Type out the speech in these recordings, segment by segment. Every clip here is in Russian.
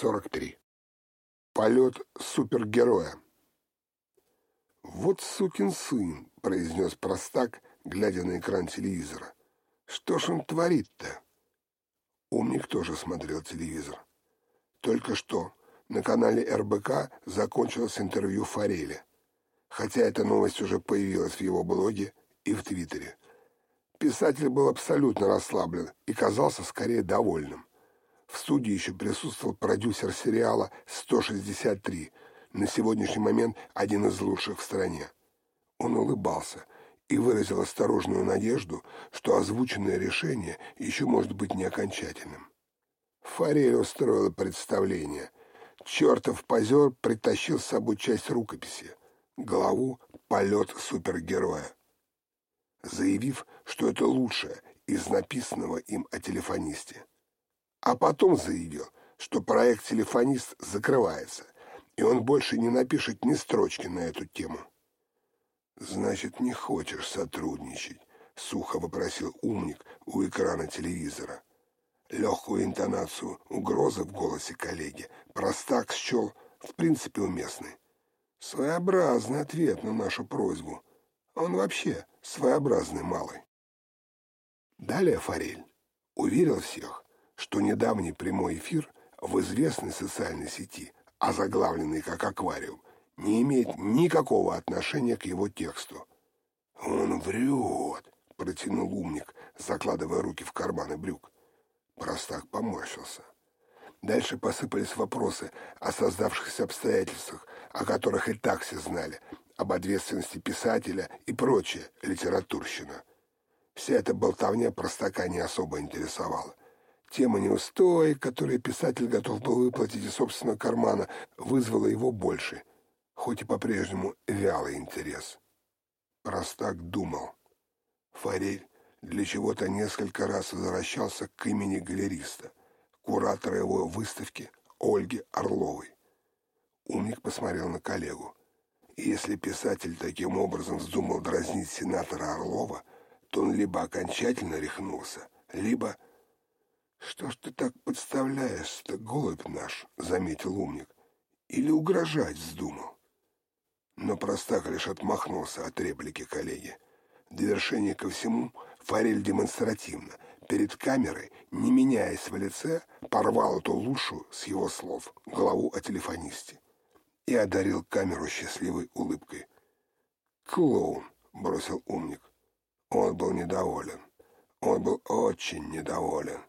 43. Полет супергероя. «Вот сукин сын», — произнес простак, глядя на экран телевизора. «Что ж он творит-то?» Умник тоже смотрел телевизор. Только что на канале РБК закончилось интервью Фореля, хотя эта новость уже появилась в его блоге и в Твиттере. Писатель был абсолютно расслаблен и казался скорее довольным. В студии еще присутствовал продюсер сериала «163», на сегодняшний момент один из лучших в стране. Он улыбался и выразил осторожную надежду, что озвученное решение еще может быть не окончательным. Фарель устроила представление. Чертов позер притащил с собой часть рукописи, главу «Полет супергероя», заявив, что это лучшее из написанного им о телефонисте. А потом заявил, что проект «Телефонист» закрывается, и он больше не напишет ни строчки на эту тему. «Значит, не хочешь сотрудничать?» — сухо вопросил умник у экрана телевизора. Легкую интонацию угрозы в голосе коллеги простак счел в принципе уместный. Своеобразный ответ на нашу просьбу. Он вообще своеобразный малый. Далее Форель уверил всех, что недавний прямой эфир в известной социальной сети, озаглавленный как «Аквариум», не имеет никакого отношения к его тексту. «Он врет», — протянул умник, закладывая руки в карманы брюк. Простак поморщился. Дальше посыпались вопросы о создавшихся обстоятельствах, о которых и так все знали, об ответственности писателя и прочее литературщина. Вся эта болтовня простака не особо интересовала. Тема неустоя, которую писатель готов был выплатить из собственного кармана, вызвала его больше, хоть и по-прежнему вялый интерес. Простак думал. Форель для чего-то несколько раз возвращался к имени галериста, куратора его выставки Ольги Орловой. Умник посмотрел на коллегу. И если писатель таким образом вздумал дразнить сенатора Орлова, то он либо окончательно рехнулся, либо «Что ж ты так подставляешься-то, голубь наш?» — заметил умник. «Или угрожать вздумал?» Но простак лишь отмахнулся от реплики коллеги. Довершение ко всему, Форель демонстративно, перед камерой, не меняясь в лице, порвал эту лучшую, с его слов, главу о телефонисте и одарил камеру счастливой улыбкой. «Клоун!» — бросил умник. Он был недоволен. Он был очень недоволен.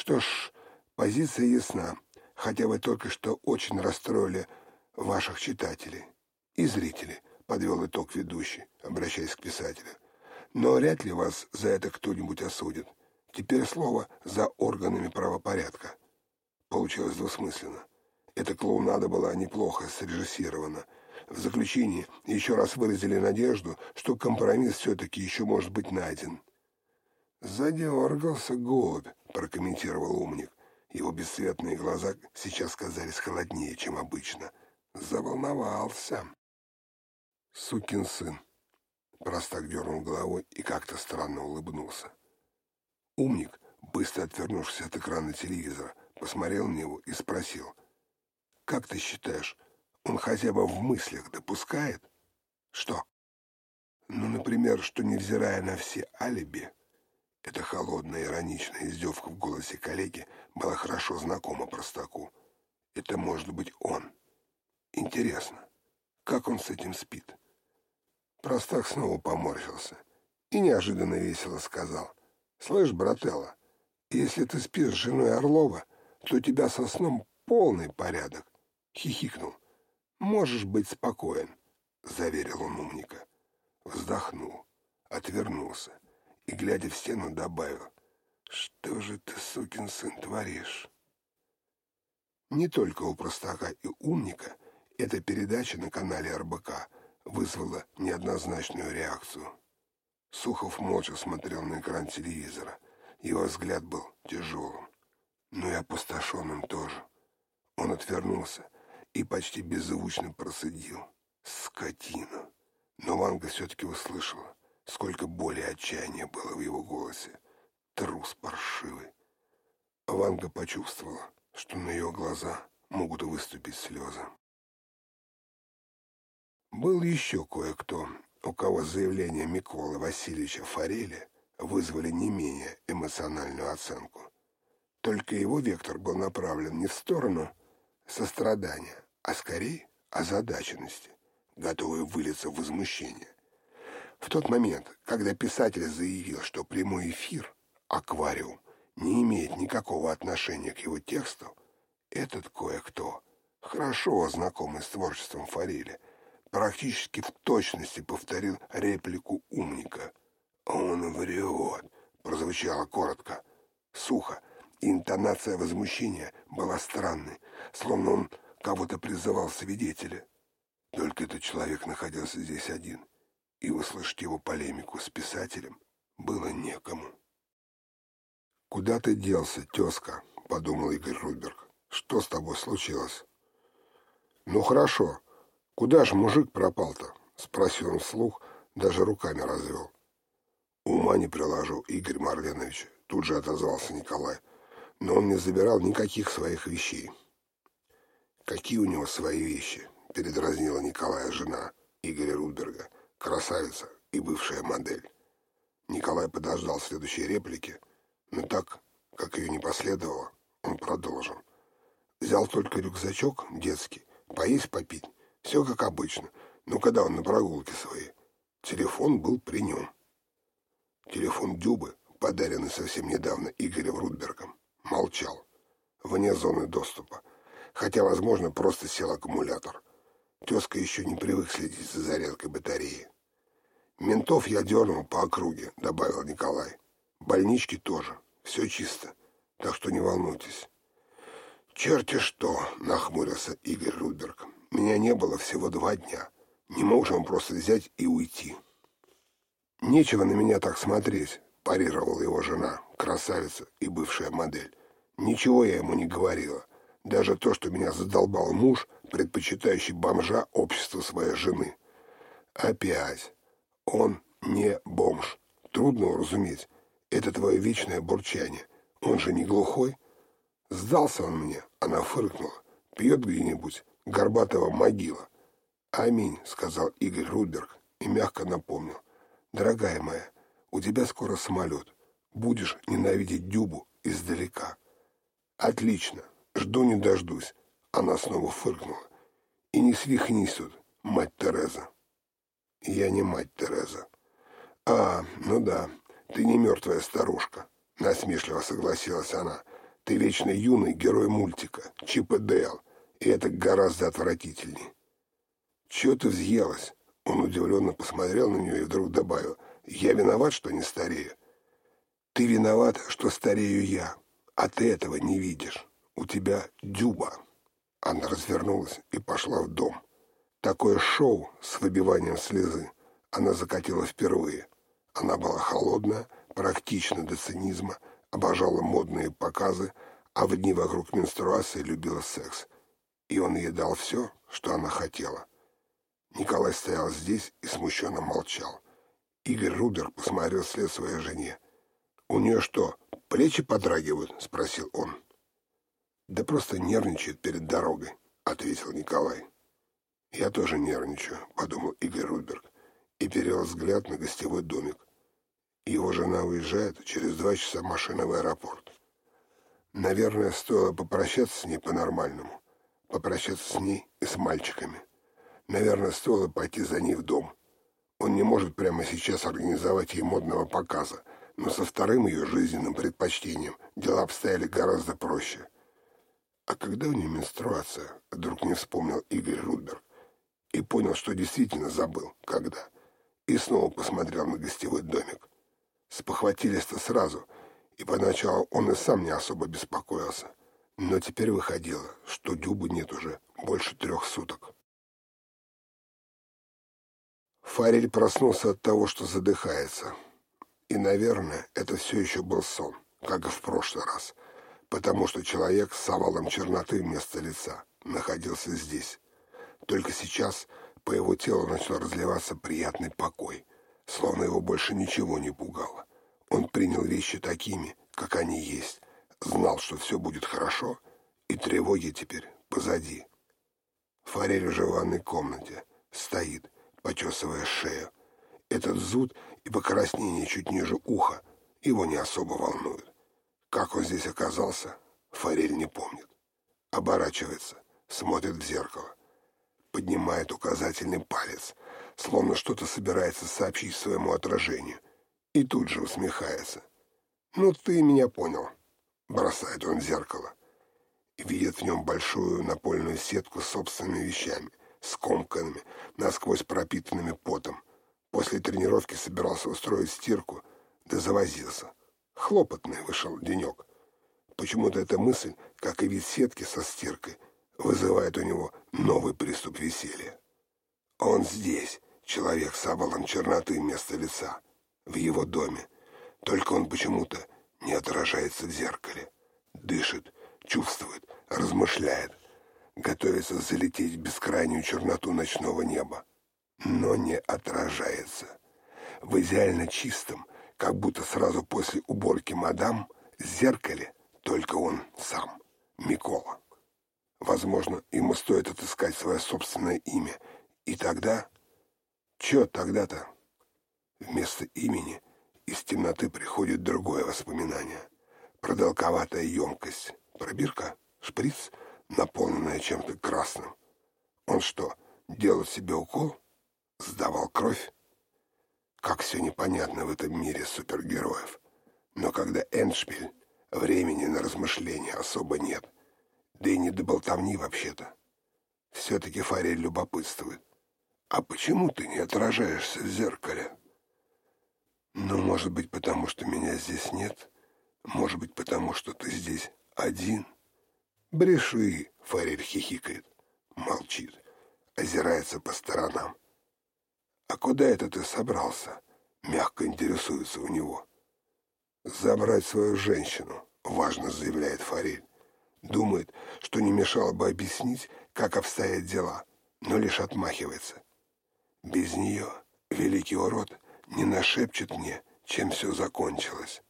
Что ж, позиция ясна, хотя вы только что очень расстроили ваших читателей и зрителей, подвел итог ведущий, обращаясь к писателю. Но вряд ли вас за это кто-нибудь осудит. Теперь слово за органами правопорядка. Получилось двусмысленно. Эта клоунада была неплохо срежиссирована. В заключении еще раз выразили надежду, что компромисс все-таки еще может быть найден. «Задергался голубь», — прокомментировал умник. Его бесцветные глаза сейчас казались холоднее, чем обычно. Заволновался. «Сукин сын», — простак дернул головой и как-то странно улыбнулся. Умник, быстро отвернувшись от экрана телевизора, посмотрел на него и спросил. «Как ты считаешь, он хотя бы в мыслях допускает?» «Что?» «Ну, например, что, невзирая на все алиби...» Эта холодная, ироничная издевка в голосе коллеги была хорошо знакома простаку. Это может быть он. Интересно, как он с этим спит? Простак снова поморщился и неожиданно весело сказал. «Слышь, брателла, если ты спишь с женой Орлова, то у тебя со сном полный порядок». Хихикнул. «Можешь быть спокоен», — заверил он умника. Вздохнул, отвернулся и, глядя в стену, добавил, «Что же ты, сукин сын, творишь?» Не только у простака и умника эта передача на канале РБК вызвала неоднозначную реакцию. Сухов молча смотрел на экран телевизора. Его взгляд был тяжелым, но и опустошенным тоже. Он отвернулся и почти беззвучно процедил. «Скотина!» Но Ванга все-таки услышала сколько боли и отчаяния было в его голосе. Трус паршивый. Ванга почувствовала, что на ее глаза могут выступить слезы. Был еще кое-кто, у кого заявления Миколы Васильевича Форели вызвали не менее эмоциональную оценку. Только его вектор был направлен не в сторону сострадания, а скорее озадаченности, готовой вылиться в возмущение. В тот момент, когда писатель заявил, что прямой эфир «Аквариум» не имеет никакого отношения к его тексту, этот кое-кто, хорошо знакомый с творчеством Форели, практически в точности повторил реплику умника. «Он врет», — прозвучало коротко, сухо, интонация возмущения была странной, словно он кого-то призывал свидетеля. Только этот человек находился здесь один, и услышать его полемику с писателем было некому. «Куда ты делся, тезка?» — подумал Игорь Рудберг. «Что с тобой случилось?» «Ну хорошо. Куда ж мужик пропал-то?» — спросил он вслух, даже руками развел. «Ума не приложу, Игорь Марленович», — тут же отозвался Николай. «Но он не забирал никаких своих вещей». «Какие у него свои вещи?» — передразнила Николая жена Игоря Рудберга, красавица и бывшая модель. Николай подождал следующей реплики — но так, как ее не последовало, он продолжил. Взял только рюкзачок детский, поесть, попить. Все как обычно. Но когда он на прогулке своей, телефон был при нем. Телефон Дюбы, подаренный совсем недавно Игорем Рудбергом, молчал. Вне зоны доступа. Хотя, возможно, просто сел аккумулятор. Тезка еще не привык следить за зарядкой батареи. «Ментов я дернул по округе», — добавил Николай. Больнички тоже. Все чисто. Так что не волнуйтесь. «Черти что!» — нахмурился Игорь Рудберг. «Меня не было всего два дня. Не мог же он просто взять и уйти». «Нечего на меня так смотреть», — парировала его жена, красавица и бывшая модель. «Ничего я ему не говорила. Даже то, что меня задолбал муж, предпочитающий бомжа общества своей жены. Опять. Он не бомж. Трудно уразуметь. Это твое вечное бурчание. Он же не глухой. Сдался он мне, она фыркнула. Пьет где-нибудь, горбатого могила. «Аминь», — сказал Игорь Рудберг и мягко напомнил. «Дорогая моя, у тебя скоро самолет. Будешь ненавидеть Дюбу издалека». «Отлично. Жду не дождусь». Она снова фыркнула. «И не свихнись тут, мать Тереза». «Я не мать Тереза». «А, ну да, «Ты не мертвая старушка», — насмешливо согласилась она. «Ты вечно юный герой мультика, Чип и Дейл, и это гораздо отвратительней». «Чего ты взъелась?» Он удивленно посмотрел на нее и вдруг добавил. «Я виноват, что не старею?» «Ты виноват, что старею я, а ты этого не видишь. У тебя дюба». Она развернулась и пошла в дом. Такое шоу с выбиванием слезы она закатила впервые. Она была холодная, практична до цинизма, обожала модные показы, а в дни вокруг менструации любила секс. И он ей дал все, что она хотела. Николай стоял здесь и смущенно молчал. Игорь Рудер посмотрел вслед своей жене. «У нее что, плечи подрагивают?» — спросил он. «Да просто нервничает перед дорогой», — ответил Николай. «Я тоже нервничаю», — подумал Игорь Рудберг и перевел взгляд на гостевой домик. Его жена уезжает через два часа машина в аэропорт. Наверное, стоило попрощаться с ней по-нормальному. Попрощаться с ней и с мальчиками. Наверное, стоило пойти за ней в дом. Он не может прямо сейчас организовать ей модного показа, но со вторым ее жизненным предпочтением дела обстояли гораздо проще. А когда у нее менструация, вдруг не вспомнил Игорь Рудберг и понял, что действительно забыл, когда — и снова посмотрел на гостевой домик. Спохватились-то сразу, и поначалу он и сам не особо беспокоился. Но теперь выходило, что Дюбы нет уже больше трех суток. Фарель проснулся от того, что задыхается. И, наверное, это все еще был сон, как и в прошлый раз, потому что человек с овалом черноты вместо лица находился здесь. Только сейчас по его телу начал разливаться приятный покой, словно его больше ничего не пугало. Он принял вещи такими, как они есть, знал, что все будет хорошо, И тревоги теперь позади. Форель уже в ванной комнате. Стоит, почесывая шею. Этот зуд и покраснение чуть ниже уха его не особо волнует. Как он здесь оказался, Форель не помнит. Оборачивается, смотрит в зеркало. Поднимает указательный палец, словно что-то собирается сообщить своему отражению. И тут же усмехается. «Ну, ты меня понял», — бросает он в зеркало. Видит в нем большую напольную сетку с собственными вещами, скомканными, насквозь пропитанными потом. После тренировки собирался устроить стирку, да завозился. Хлопотный вышел денек. Почему-то эта мысль, как и вид сетки со стиркой, вызывает у него новый приступ веселья. Он здесь, человек с овалом черноты вместо лица, в его доме. Только он почему-то не отражается в зеркале. Дышит, чувствует, размышляет, готовится залететь в бескрайнюю черноту ночного неба, но не отражается. В идеально чистом, как будто сразу после уборки мадам, зеркале только он сам, Микола. Возможно, ему стоит отыскать свое собственное имя. И тогда... Че тогда-то? Вместо имени из темноты приходит другое воспоминание. Продолговатая емкость. Пробирка? Шприц? Наполненная чем-то красным. Он что, делал себе укол? Сдавал кровь? Как все непонятно в этом мире супергероев. Но когда Эндшпиль, времени на размышления особо нет. Да и не до болтовни вообще-то. Все-таки Фарель любопытствует. А почему ты не отражаешься в зеркале? Ну, может быть, потому что меня здесь нет. Может быть, потому что ты здесь один. Бреши, Фарель хихикает. Молчит. Озирается по сторонам. «А куда это ты собрался?» — мягко интересуется у него. «Забрать свою женщину», — важно заявляет Форель. Думает, что не мешало бы объяснить, как обстоят дела, но лишь отмахивается. Без нее великий урод не нашепчет мне, чем все закончилось.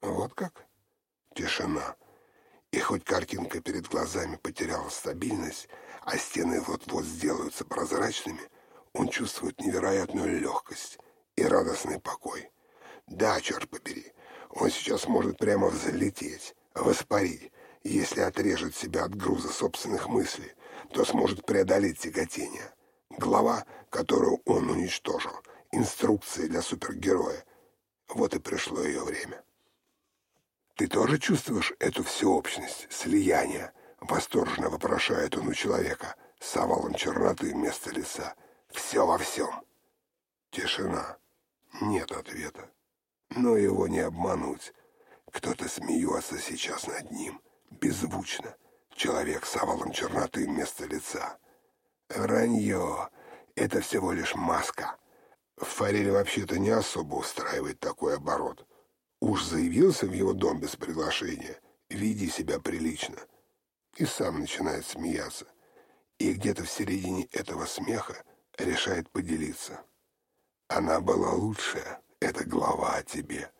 Вот как? Тишина. И хоть картинка перед глазами потеряла стабильность, а стены вот-вот сделаются прозрачными, он чувствует невероятную легкость и радостный покой. Да, черт побери, он сейчас может прямо взлететь, воспарить. Если отрежет себя от груза собственных мыслей, то сможет преодолеть тяготение. Глава, которую он уничтожил, инструкции для супергероя. Вот и пришло ее время. «Ты тоже чувствуешь эту всеобщность, слияние?» — восторженно вопрошает он у человека с овалом черноты вместо лица. Все во всем. Тишина. Нет ответа. Но его не обмануть. Кто-то смеется сейчас над ним. Беззвучно. Человек с овалом черноты вместо лица. Вранье. Это всего лишь маска. Форель вообще-то не особо устраивает такой оборот. Уж заявился в его дом без приглашения. Веди себя прилично. И сам начинает смеяться. И где-то в середине этого смеха решает поделиться. Она была лучшая, это глава о тебе.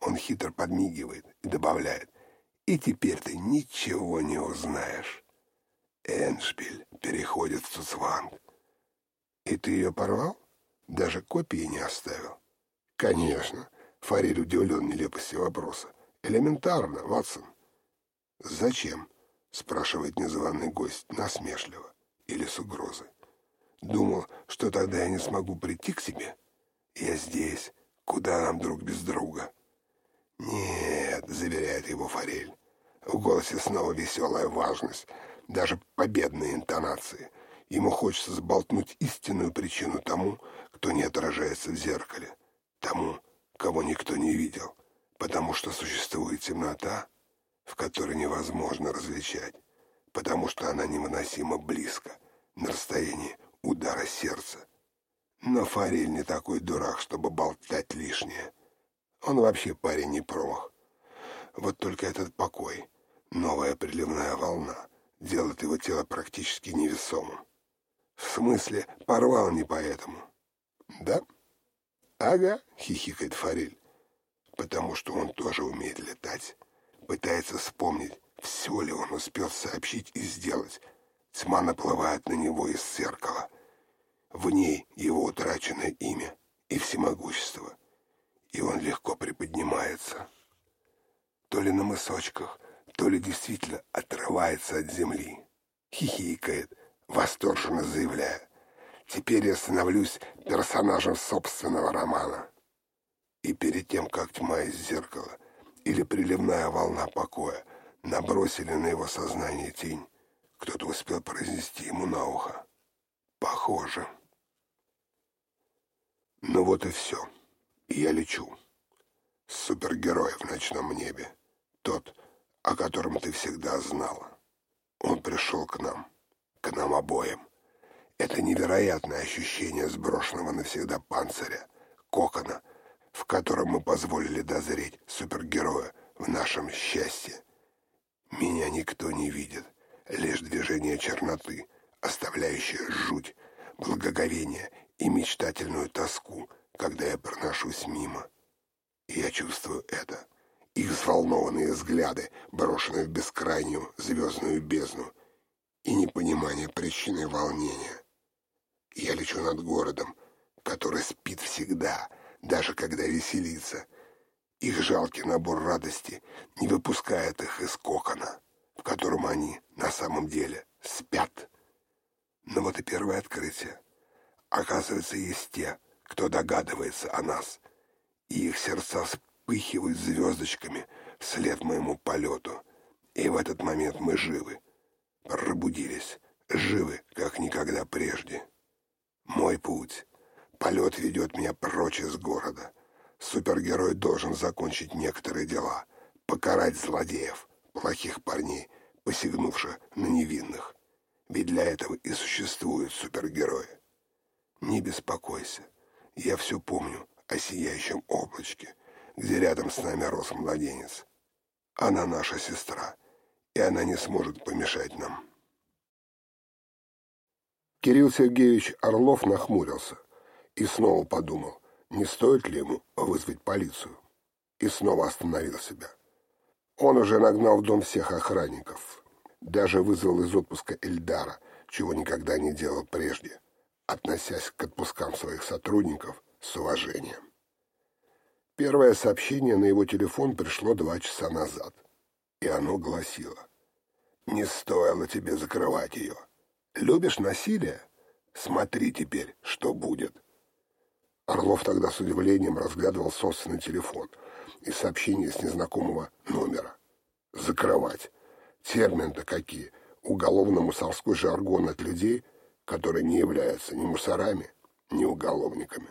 Он хитро подмигивает и добавляет. И теперь ты ничего не узнаешь. Эншпиль переходит в Цуцванг. И ты ее порвал? Даже копии не оставил? Конечно. Фариль удивлен нелепости вопроса. Элементарно, Ватсон. Зачем? Спрашивает незваный гость насмешливо или с угрозой. Думал, что тогда я не смогу прийти к тебе. Я здесь. Куда нам друг без друга? Нет, заверяет его Форель. В голосе снова веселая важность, даже победные интонации. Ему хочется сболтнуть истинную причину тому, кто не отражается в зеркале, тому, кого никто не видел, потому что существует темнота, в которой невозможно различать, потому что она невыносимо близко, на расстоянии удара сердца. Но Фарель не такой дурак, чтобы болтать лишнее. Он вообще парень не промах. Вот только этот покой, новая приливная волна, делает его тело практически невесомым. В смысле, порвал не поэтому. Да? Ага, хихикает Фарель. Потому что он тоже умеет летать. Пытается вспомнить, Все ли он успел сообщить и сделать? Тьма наплывает на него из зеркала. В ней его утраченное имя и всемогущество. И он легко приподнимается. То ли на мысочках, то ли действительно отрывается от земли. Хихикает, восторженно заявляя. Теперь я становлюсь персонажем собственного романа. И перед тем, как тьма из зеркала или приливная волна покоя набросили на его сознание тень, кто-то успел произнести ему на ухо. Похоже. Ну вот и все. Я лечу. Супергерой в ночном небе. Тот, о котором ты всегда знала. Он пришел к нам. К нам обоим. Это невероятное ощущение сброшенного навсегда панциря, кокона, в котором мы позволили дозреть супергероя в нашем счастье. Меня никто не видит, лишь движение черноты, оставляющее жуть, благоговение и мечтательную тоску, когда я проношусь мимо. И я чувствую это. Их взволнованные взгляды, брошенные в бескрайнюю звездную бездну, и непонимание причины волнения. Я лечу над городом, который спит всегда, даже когда веселится. Их жалкий набор радости не выпускает их из кокона, в котором они на самом деле спят. Но вот и первое открытие. Оказывается, есть те, кто догадывается о нас, и их сердца вспыхивают звездочками вслед моему полету. И в этот момент мы живы, пробудились, живы, как никогда прежде. Мой путь. Полет ведет меня прочь из города. Супергерой должен закончить некоторые дела, покарать злодеев, плохих парней, посягнувших на невинных. Ведь для этого и существуют супергерои. Не беспокойся, я все помню о сияющем облачке, где рядом с нами рос младенец. Она наша сестра, и она не сможет помешать нам. Кирилл Сергеевич Орлов нахмурился и снова подумал, не стоит ли ему вызвать полицию. И снова остановил себя. Он уже нагнал в дом всех охранников. Даже вызвал из отпуска Эльдара, чего никогда не делал прежде, относясь к отпускам своих сотрудников с уважением. Первое сообщение на его телефон пришло два часа назад, и оно гласило «Не стоило тебе закрывать ее». Любишь насилие? Смотри теперь, что будет. Орлов тогда с удивлением разглядывал собственный телефон и сообщения с незнакомого номера. Закрывать. Термин-то какие. Уголовно-мусорской жаргон от людей, которые не являются ни мусорами, ни уголовниками.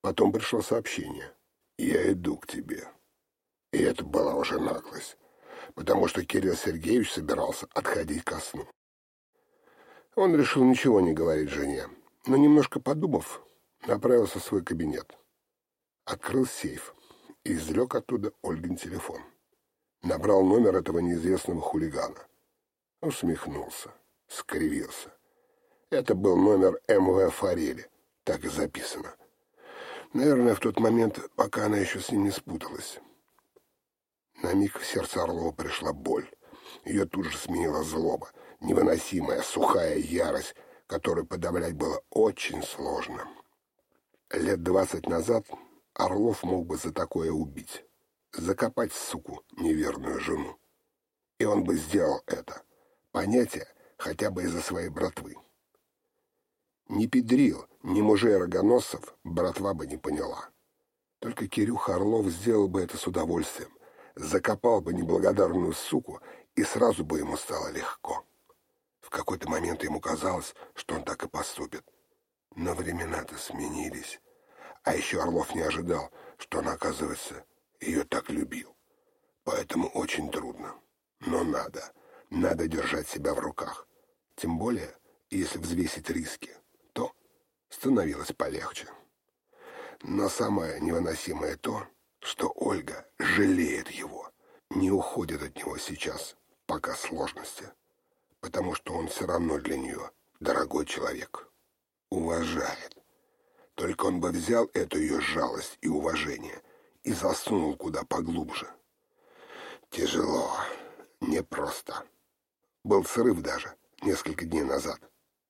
Потом пришло сообщение. «Я иду к тебе». И это была уже наглость, потому что Кирилл Сергеевич собирался отходить ко сну. Он решил ничего не говорить жене, но, немножко подумав, направился в свой кабинет. Открыл сейф и извлек оттуда Ольгин телефон. Набрал номер этого неизвестного хулигана. Усмехнулся, скривился. Это был номер МВ Форели, так и записано. Наверное, в тот момент, пока она еще с ним не спуталась. На миг в сердце Орлова пришла боль. Ее тут же сменила злоба — невыносимая сухая ярость, которую подавлять было очень сложно. Лет двадцать назад Орлов мог бы за такое убить, закопать суку, неверную жену. И он бы сделал это, понятие хотя бы из-за своей братвы. Не педрил, ни мужей рогоносцев братва бы не поняла. Только Кирюха Орлов сделал бы это с удовольствием, закопал бы неблагодарную суку, и сразу бы ему стало легко. В какой-то момент ему казалось, что он так и поступит. Но времена-то сменились. А еще Орлов не ожидал, что он, оказывается, ее так любил. Поэтому очень трудно. Но надо. Надо держать себя в руках. Тем более, если взвесить риски, то становилось полегче. Но самое невыносимое то, что Ольга жалеет его, не уходит от него сейчас, пока сложности потому что он все равно для нее дорогой человек. Уважает. Только он бы взял эту ее жалость и уважение и засунул куда поглубже. Тяжело, непросто. Был срыв даже несколько дней назад.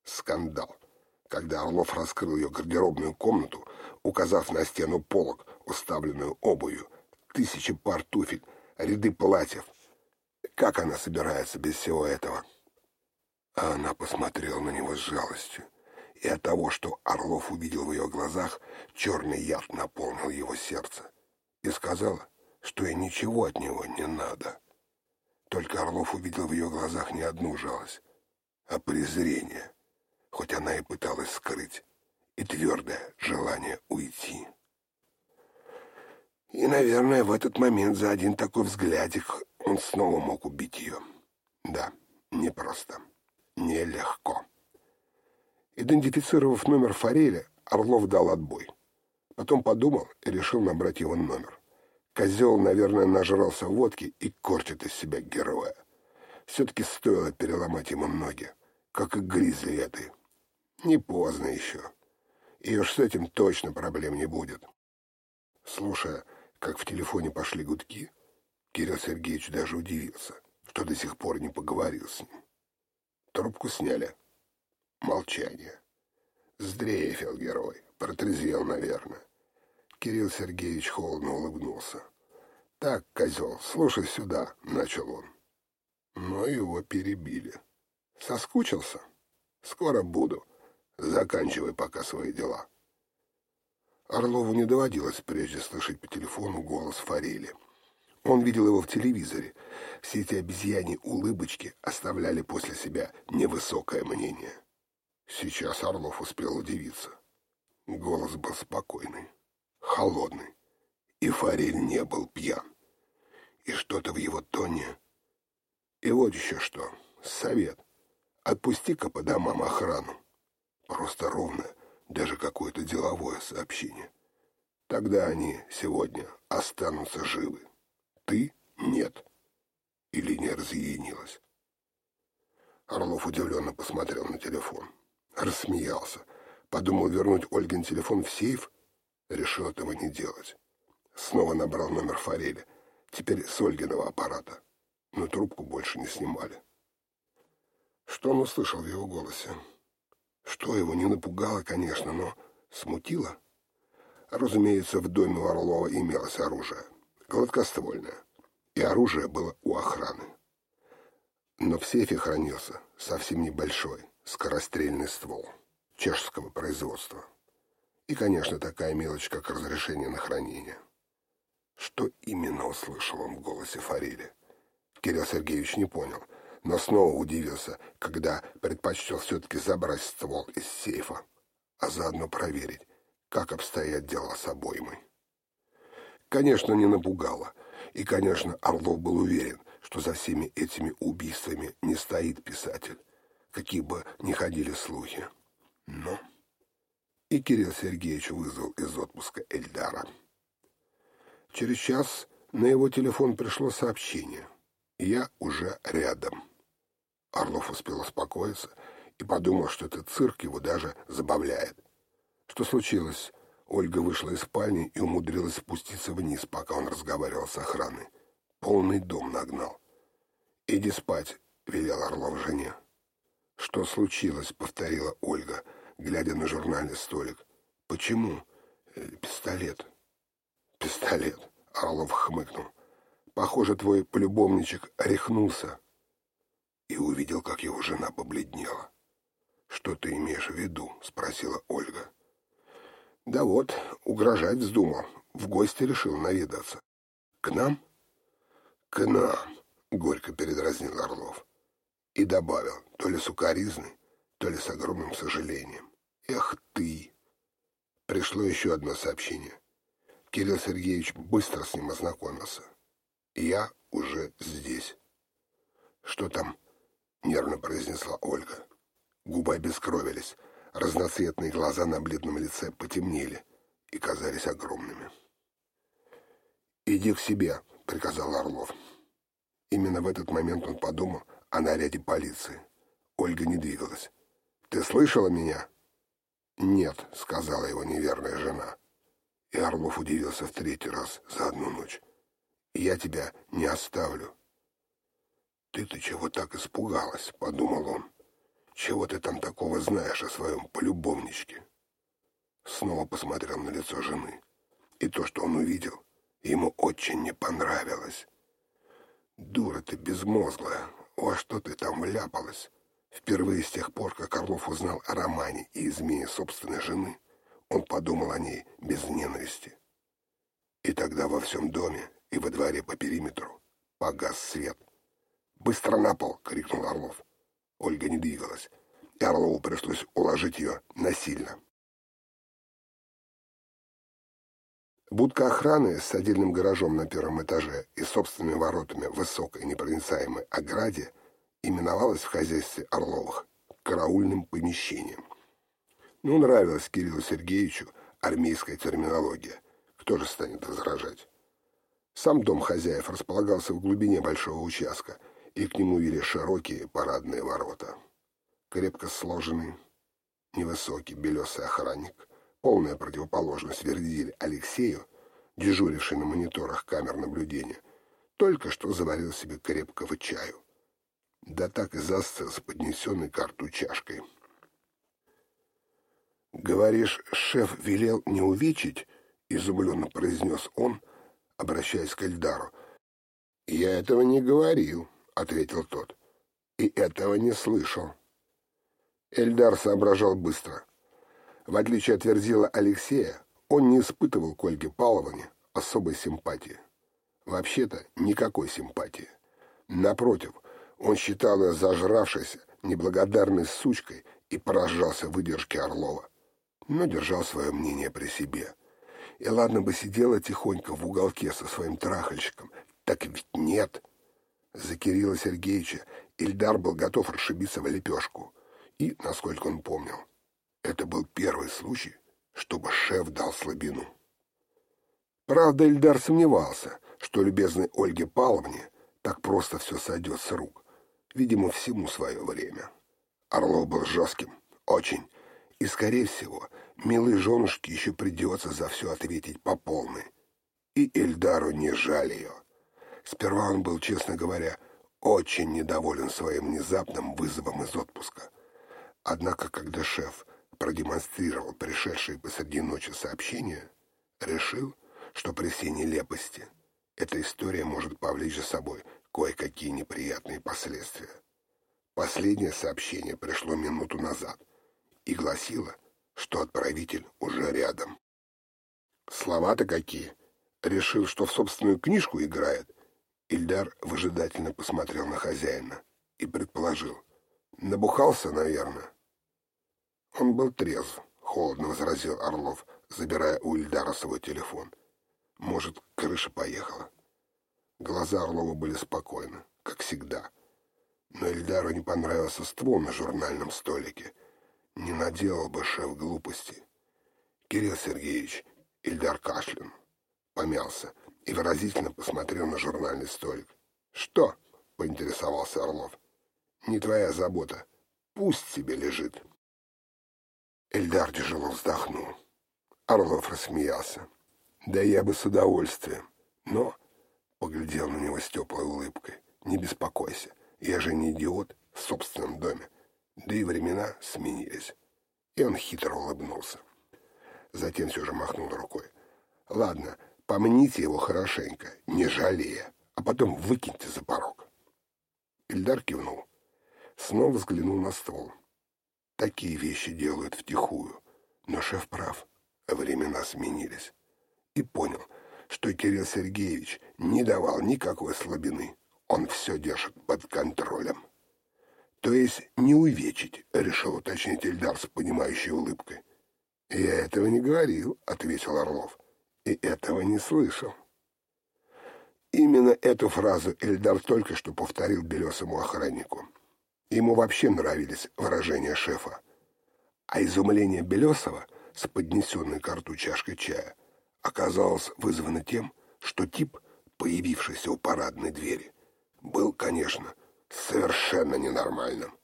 Скандал. Когда Орлов раскрыл ее гардеробную комнату, указав на стену полок, уставленную обувью, тысячи пар туфель, ряды платьев. Как она собирается без всего этого? А она посмотрела на него с жалостью. И от того, что Орлов увидел в ее глазах, черный яд наполнил его сердце. И сказала, что ей ничего от него не надо. Только Орлов увидел в ее глазах не одну жалость, а презрение, хоть она и пыталась скрыть, и твердое желание уйти. И, наверное, в этот момент за один такой взглядик он снова мог убить ее. Да, непросто, нелегко. Идентифицировав номер Фореля, Орлов дал отбой. Потом подумал и решил набрать его номер. Козел, наверное, нажрался водки и корчит из себя героя. Все-таки стоило переломать ему ноги, как и гризли этой. Не поздно еще. И уж с этим точно проблем не будет. Слушая, как в телефоне пошли гудки, Кирилл Сергеевич даже удивился, что до сих пор не поговорил с ним. Трубку сняли. Молчание. Сдрейфил герой, протрезвел, наверное. Кирилл Сергеевич холодно улыбнулся. «Так, козел, слушай сюда», — начал он. Но его перебили. «Соскучился? Скоро буду. Заканчивай пока свои дела». Орлову не доводилось прежде слышать по телефону голос Форели. Он видел его в телевизоре. Все эти обезьяне улыбочки оставляли после себя невысокое мнение. Сейчас Орлов успел удивиться. Голос был спокойный холодный, и Форель не был пьян. И что-то в его тоне... И вот еще что. Совет. Отпусти-ка по домам охрану. Просто ровно, даже какое-то деловое сообщение. Тогда они сегодня останутся живы. Ты — нет. Или не разъединилась. Орлов удивленно посмотрел на телефон. Рассмеялся. Подумал вернуть Ольгин телефон в сейф Решил этого не делать. Снова набрал номер Форели. Теперь с Ольгиного аппарата. Но трубку больше не снимали. Что он услышал в его голосе? Что его не напугало, конечно, но смутило? Разумеется, в доме у Орлова имелось оружие. Гладкоствольное. И оружие было у охраны. Но в сейфе хранился совсем небольшой скорострельный ствол чешского производства. И, конечно, такая мелочь, как разрешение на хранение. Что именно услышал он в голосе Форели? Кирилл Сергеевич не понял, но снова удивился, когда предпочтел все-таки забрать ствол из сейфа, а заодно проверить, как обстоят дела с обоймой. Конечно, не напугало, и, конечно, Орлов был уверен, что за всеми этими убийствами не стоит писатель, какие бы ни ходили слухи. Но и Кирилл Сергеевич вызвал из отпуска Эльдара. Через час на его телефон пришло сообщение. «Я уже рядом». Орлов успел успокоиться и подумал, что этот цирк его даже забавляет. Что случилось? Ольга вышла из спальни и умудрилась спуститься вниз, пока он разговаривал с охраной. Полный дом нагнал. «Иди спать», — велел Орлов жене. «Что случилось?» — повторила Ольга — глядя на журнальный столик. «Почему?» э, «Пистолет». «Пистолет», — Орлов хмыкнул. «Похоже, твой полюбовничек рехнулся». И увидел, как его жена побледнела. «Что ты имеешь в виду?» — спросила Ольга. «Да вот, угрожать вздумал. В гости решил наведаться». «К нам?» «К нам», — горько передразнил Орлов. И добавил, то ли сукоризный, то ли с огромным сожалением. «Эх ты!» Пришло еще одно сообщение. Кирилл Сергеевич быстро с ним ознакомился. «Я уже здесь». «Что там?» — нервно произнесла Ольга. Губы обескровились, разноцветные глаза на бледном лице потемнели и казались огромными. «Иди к себе», — приказал Орлов. Именно в этот момент он подумал о наряде полиции. Ольга не двигалась. «Ты слышала меня?» «Нет», — сказала его неверная жена. И Орлов удивился в третий раз за одну ночь. «Я тебя не оставлю». «Ты-то чего так испугалась?» — подумал он. «Чего ты там такого знаешь о своем полюбовничке?» Снова посмотрел на лицо жены. И то, что он увидел, ему очень не понравилось. «Дура ты безмозглая! Во что ты там вляпалась?» Впервые с тех пор, как Орлов узнал о романе и измене собственной жены, он подумал о ней без ненависти. И тогда во всем доме и во дворе по периметру погас свет. «Быстро на пол!» — крикнул Орлов. Ольга не двигалась, и Орлову пришлось уложить ее насильно. Будка охраны с отдельным гаражом на первом этаже и собственными воротами в высокой непроницаемой ограде именовалась в хозяйстве Орловых караульным помещением. Ну, нравилась Кириллу Сергеевичу армейская терминология. Кто же станет возражать? Сам дом хозяев располагался в глубине большого участка, и к нему вели широкие парадные ворота. Крепко сложенный, невысокий белесый охранник — полная противоположность Вердиль Алексею, дежуривший на мониторах камер наблюдения, только что заварил себе крепкого чаю. Да так и застыл с поднесенной карту чашкой. «Говоришь, шеф велел не увечить?» — изумленно произнес он, обращаясь к Эльдару. «Я этого не говорил», — ответил тот. «И этого не слышал». Эльдар соображал быстро — в отличие от Верзила Алексея, он не испытывал к Ольге Павловне особой симпатии. Вообще-то никакой симпатии. Напротив, он считал ее зажравшейся, неблагодарной сучкой и поражался выдержке Орлова. Но держал свое мнение при себе. И ладно бы сидела тихонько в уголке со своим трахальщиком, так ведь нет. За Кирилла Сергеевича Ильдар был готов расшибиться в лепешку. И, насколько он помнил, это был первый случай, чтобы шеф дал слабину. Правда, Эльдар сомневался, что любезной Ольге Павловне так просто все сойдет с рук. Видимо, всему свое время. Орлов был жестким, очень, и, скорее всего, милой женушке еще придется за все ответить по полной. И Эльдару не жаль ее. Сперва он был, честно говоря, очень недоволен своим внезапным вызовом из отпуска. Однако, когда шеф продемонстрировал пришедшие посреди ночи сообщения, решил, что при всей нелепости эта история может повлечь за собой кое-какие неприятные последствия. Последнее сообщение пришло минуту назад и гласило, что отправитель уже рядом. Слова-то какие! Решил, что в собственную книжку играет. Ильдар выжидательно посмотрел на хозяина и предположил. Набухался, наверное. Он был трезв, холодно возразил Орлов, забирая у Ильдара свой телефон. Может, крыша поехала. Глаза Орлова были спокойны, как всегда. Но Ильдару не понравился ствол на журнальном столике. Не наделал бы шеф глупости. Кирилл Сергеевич, Ильдар кашлянул, помялся и выразительно посмотрел на журнальный столик. «Что?» — поинтересовался Орлов. «Не твоя забота. Пусть себе лежит». Эльдар тяжело вздохнул. Орлов рассмеялся. «Да я бы с удовольствием. Но...» — поглядел на него с теплой улыбкой. «Не беспокойся. Я же не идиот в собственном доме. Да и времена сменились». И он хитро улыбнулся. Затем все же махнул рукой. «Ладно, помните его хорошенько, не жалея, а потом выкиньте за порог». Ильдар кивнул. Снова взглянул на ствол. Такие вещи делают втихую. Но шеф прав. Времена сменились. И понял, что Кирилл Сергеевич не давал никакой слабины. Он все держит под контролем. То есть не увечить, решил уточнить Эльдар с понимающей улыбкой. «Я этого не говорил», — ответил Орлов. «И этого не слышал». Именно эту фразу Эльдар только что повторил белесому охраннику. Ему вообще нравились выражения шефа. А изумление Белесова с поднесенной к рту чашкой чая оказалось вызвано тем, что тип, появившийся у парадной двери, был, конечно, совершенно ненормальным.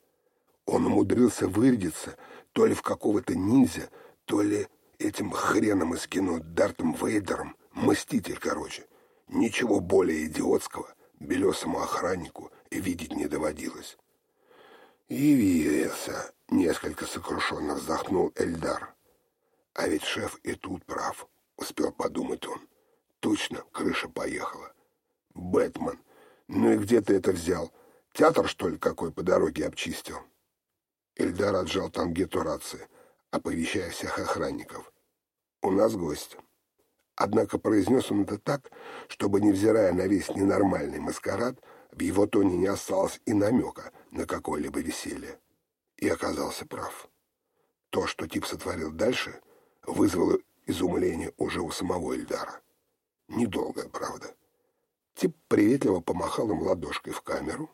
Он умудрился вырядиться то ли в какого-то ниндзя, то ли этим хреном из кино Дартом Вейдером, мститель, короче. Ничего более идиотского белесому охраннику видеть не доводилось. «Явился!» — несколько сокрушенно вздохнул Эльдар. «А ведь шеф и тут прав», — успел подумать он. «Точно, крыша поехала. Бэтмен, ну и где ты это взял? Театр, что ли, какой по дороге обчистил?» Эльдар отжал тангету рации, оповещая всех охранников. «У нас гость». Однако произнес он это так, чтобы, невзирая на весь ненормальный маскарад, в его тоне не осталось и намека на какое-либо веселье. И оказался прав. То, что тип сотворил дальше, вызвало изумление уже у самого Эльдара. Недолгое, правда. Тип приветливо помахал им ладошкой в камеру.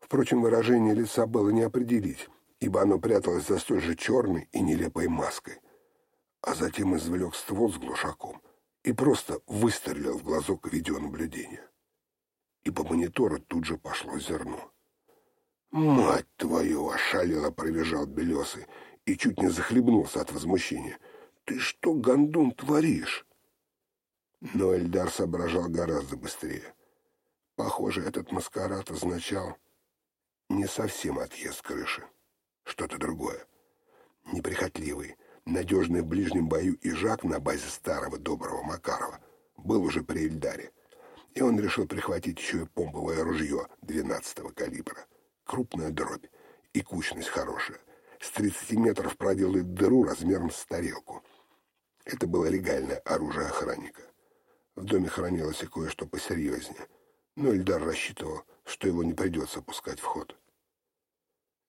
Впрочем, выражение лица было не определить, ибо оно пряталось за столь же черной и нелепой маской — а затем извлек ствол с глушаком и просто выстрелил в глазок видеонаблюдения. И по монитору тут же пошло зерно. «Мать твою!» — ошалело провизжал Белесый и чуть не захлебнулся от возмущения. «Ты что, гондон, творишь?» Но Эльдар соображал гораздо быстрее. Похоже, этот маскарад означал не совсем отъезд крыши, что-то другое, неприхотливый, надежный в ближнем бою и Жак на базе старого доброго Макарова был уже при Эльдаре, и он решил прихватить еще и помповое ружье 12-го калибра. Крупная дробь и кучность хорошая. С 30 метров проделает дыру размером с тарелку. Это было легальное оружие охранника. В доме хранилось и кое-что посерьезнее, но Эльдар рассчитывал, что его не придется пускать в ход.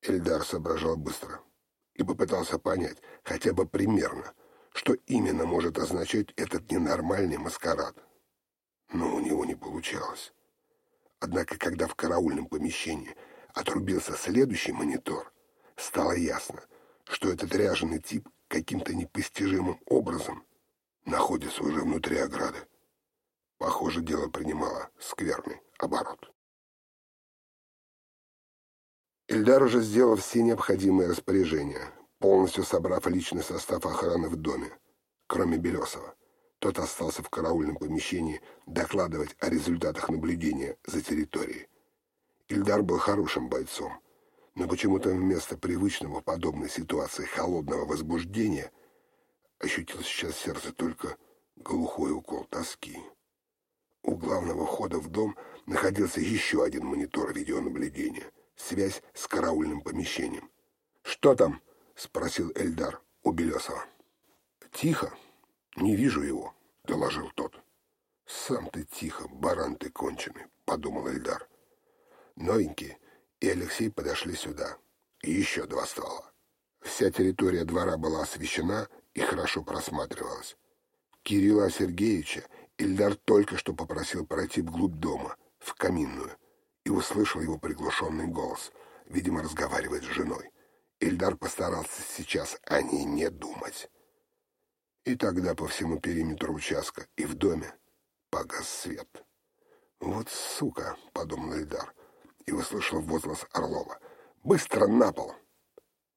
Эльдар соображал быстро — и попытался понять, хотя бы примерно, что именно может означать этот ненормальный маскарад. Но у него не получалось. Однако, когда в караульном помещении отрубился следующий монитор, стало ясно, что этот ряженый тип каким-то непостижимым образом находится уже внутри ограды. Похоже, дело принимало скверный оборот. Ильдар уже сделал все необходимые распоряжения, полностью собрав личный состав охраны в доме, кроме Белесова. Тот остался в караульном помещении докладывать о результатах наблюдения за территорией. Ильдар был хорошим бойцом, но почему-то вместо привычного в подобной ситуации холодного возбуждения ощутил сейчас сердце только глухой укол тоски. У главного входа в дом находился еще один монитор видеонаблюдения — связь с караульным помещением. «Что там?» — спросил Эльдар у Белесова. «Тихо. Не вижу его», — доложил тот. «Сам ты тихо, баран ты конченый», — подумал Эльдар. Новенький и Алексей подошли сюда. И еще два ствола. Вся территория двора была освещена и хорошо просматривалась. Кирилла Сергеевича Ильдар только что попросил пройти вглубь дома, в каминную, и услышал его приглушенный голос. Видимо, разговаривает с женой. Ильдар постарался сейчас о ней не думать. И тогда по всему периметру участка и в доме погас свет. «Вот сука!» — подумал Ильдар и услышал возглас Орлова. «Быстро на пол!»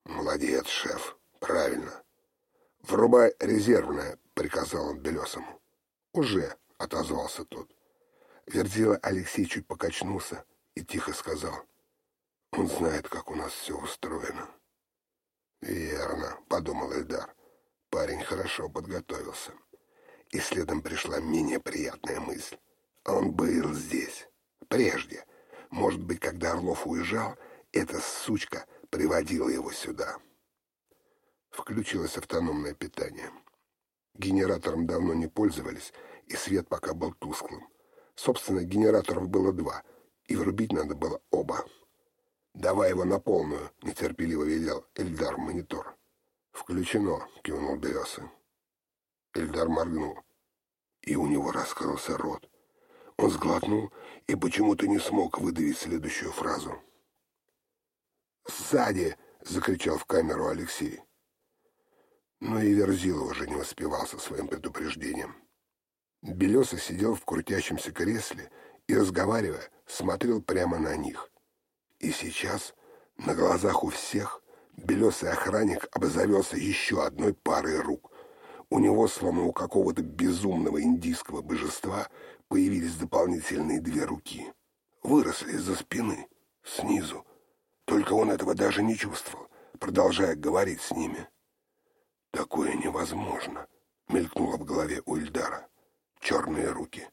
«Молодец, шеф! Правильно!» «Врубай резервное!» — приказал он Белесому. «Уже!» — отозвался тот. Верзила Алексей чуть покачнулся, и тихо сказал, «Он знает, как у нас все устроено». «Верно», — подумал Эльдар. Парень хорошо подготовился. И следом пришла менее приятная мысль. Он был здесь. Прежде. Может быть, когда Орлов уезжал, эта сучка приводила его сюда. Включилось автономное питание. Генератором давно не пользовались, и свет пока был тусклым. Собственно, генераторов было два — и врубить надо было оба. «Давай его на полную», — нетерпеливо велел Эльдар монитор. «Включено», — кивнул Белесый. Эльдар моргнул, и у него раскрылся рот. Он сглотнул и почему-то не смог выдавить следующую фразу. «Сзади!» — закричал в камеру Алексей. Но и Верзилов уже не успевал со своим предупреждением. Белесый сидел в крутящемся кресле и, разговаривая, смотрел прямо на них. И сейчас, на глазах у всех, белесый охранник обзавелся еще одной парой рук. У него, словно у какого-то безумного индийского божества, появились дополнительные две руки. выросли из-за спины, снизу. Только он этого даже не чувствовал, продолжая говорить с ними. «Такое невозможно», — мелькнуло в голове у Ильдара. Черные руки,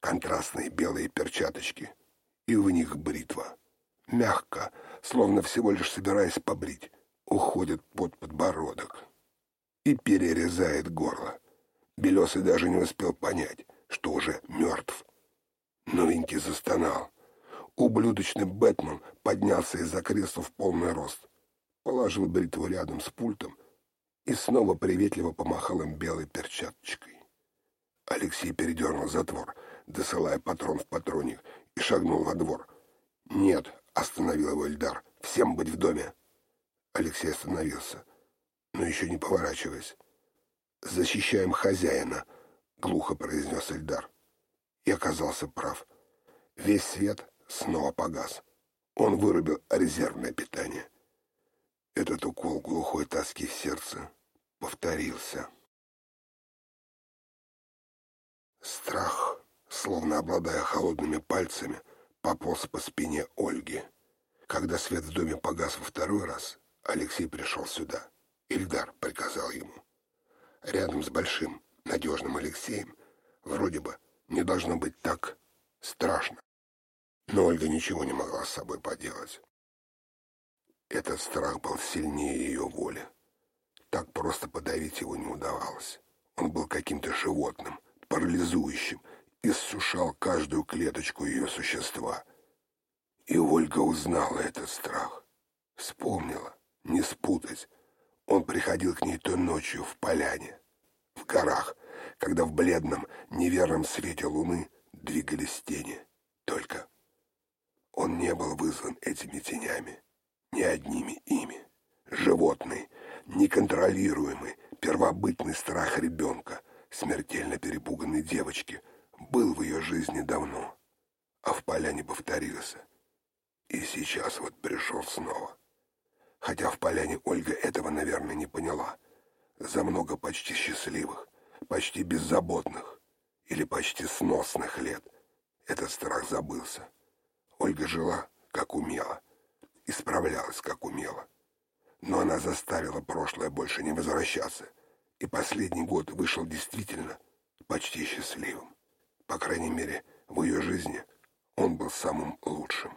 контрастные белые перчаточки, и в них бритва. Мягко, словно всего лишь собираясь побрить, уходит под подбородок и перерезает горло. Белесый даже не успел понять, что уже мертв. Новенький застонал. Ублюдочный Бэтмен поднялся из-за кресла в полный рост, положил бритву рядом с пультом и снова приветливо помахал им белой перчаточкой. Алексей передернул затвор, досылая патрон в патронник, и шагнул во двор. «Нет», — остановил его Эльдар, — «всем быть в доме». Алексей остановился, но еще не поворачиваясь. «Защищаем хозяина», — глухо произнес Эльдар. И оказался прав. Весь свет снова погас. Он вырубил резервное питание. Этот укол глухой тоски в сердце повторился. Страх, словно обладая холодными пальцами, пополз по спине Ольги. Когда свет в доме погас во второй раз, Алексей пришел сюда. Ильдар приказал ему. Рядом с большим, надежным Алексеем вроде бы не должно быть так страшно. Но Ольга ничего не могла с собой поделать. Этот страх был сильнее ее воли. Так просто подавить его не удавалось. Он был каким-то животным, парализующим, иссушал каждую клеточку ее существа. И Ольга узнала этот страх. Вспомнила, не спутать. Он приходил к ней той ночью в поляне, в горах, когда в бледном, неверном свете луны двигались тени. Только он не был вызван этими тенями, не одними ими. Животный, неконтролируемый, первобытный страх ребенка, смертельно перепуганной девочки, был в ее жизни давно, а в поляне повторился. И сейчас вот пришел снова. Хотя в поляне Ольга этого, наверное, не поняла. За много почти счастливых, почти беззаботных или почти сносных лет этот страх забылся. Ольга жила, как умела, и справлялась, как умела. Но она заставила прошлое больше не возвращаться, и последний год вышел действительно почти счастливым. По крайней мере, в ее жизни он был самым лучшим.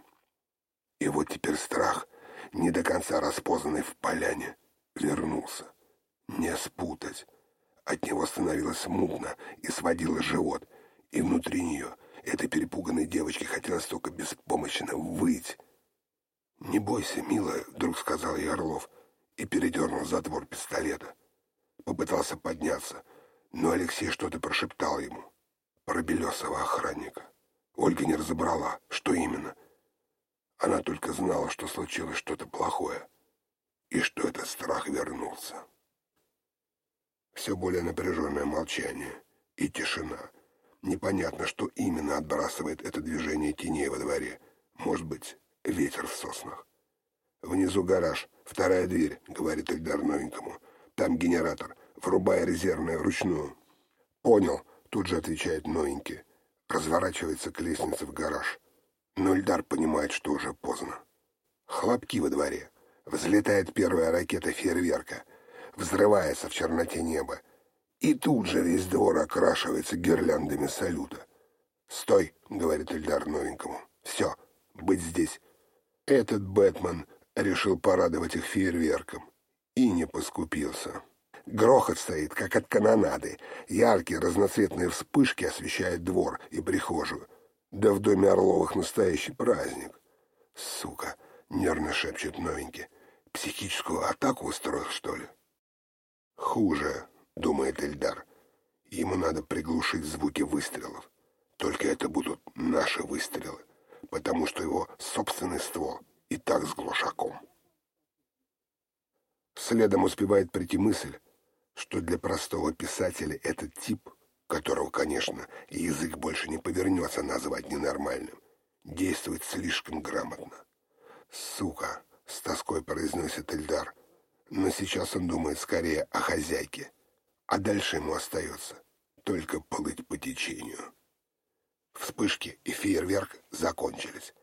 И вот теперь страх, не до конца распознанный в поляне, вернулся. Не спутать. От него становилось мутно и сводило живот, и внутри нее этой перепуганной девочке хотелось только беспомощно выть. «Не бойся, милая», — вдруг сказал ей Орлов и передернул затвор пистолета. Попытался подняться, но Алексей что-то прошептал ему. Про белесого охранника. Ольга не разобрала, что именно. Она только знала, что случилось что-то плохое, и что этот страх вернулся. Все более напряженное молчание и тишина. Непонятно, что именно отбрасывает это движение теней во дворе. Может быть, ветер в соснах. «Внизу гараж, вторая дверь», — говорит Эльдар новенькому. «Там генератор, врубая резервное вручную». «Понял», — тут же отвечает новенький. Разворачивается к лестнице в гараж. Но Эльдар понимает, что уже поздно. Хлопки во дворе. Взлетает первая ракета фейерверка — взрывается в черноте неба. И тут же весь двор окрашивается гирляндами салюта. «Стой!» — говорит Эльдар новенькому. «Все, быть здесь». Этот Бэтмен решил порадовать их фейерверком. И не поскупился. Грохот стоит, как от канонады. Яркие разноцветные вспышки освещают двор и прихожую. Да в доме Орловых настоящий праздник. «Сука!» — нервно шепчет новенький. «Психическую атаку устроил, что ли?» «Хуже», — думает Эльдар. «Ему надо приглушить звуки выстрелов. Только это будут наши выстрелы, потому что его собственный ствол и так с глушаком». Следом успевает прийти мысль, что для простого писателя этот тип, которого, конечно, язык больше не повернется назвать ненормальным, действует слишком грамотно. «Сука!» — с тоской произносит Эльдар. Но сейчас он думает скорее о хозяйке, а дальше ему остается только плыть по течению. Вспышки и фейерверк закончились.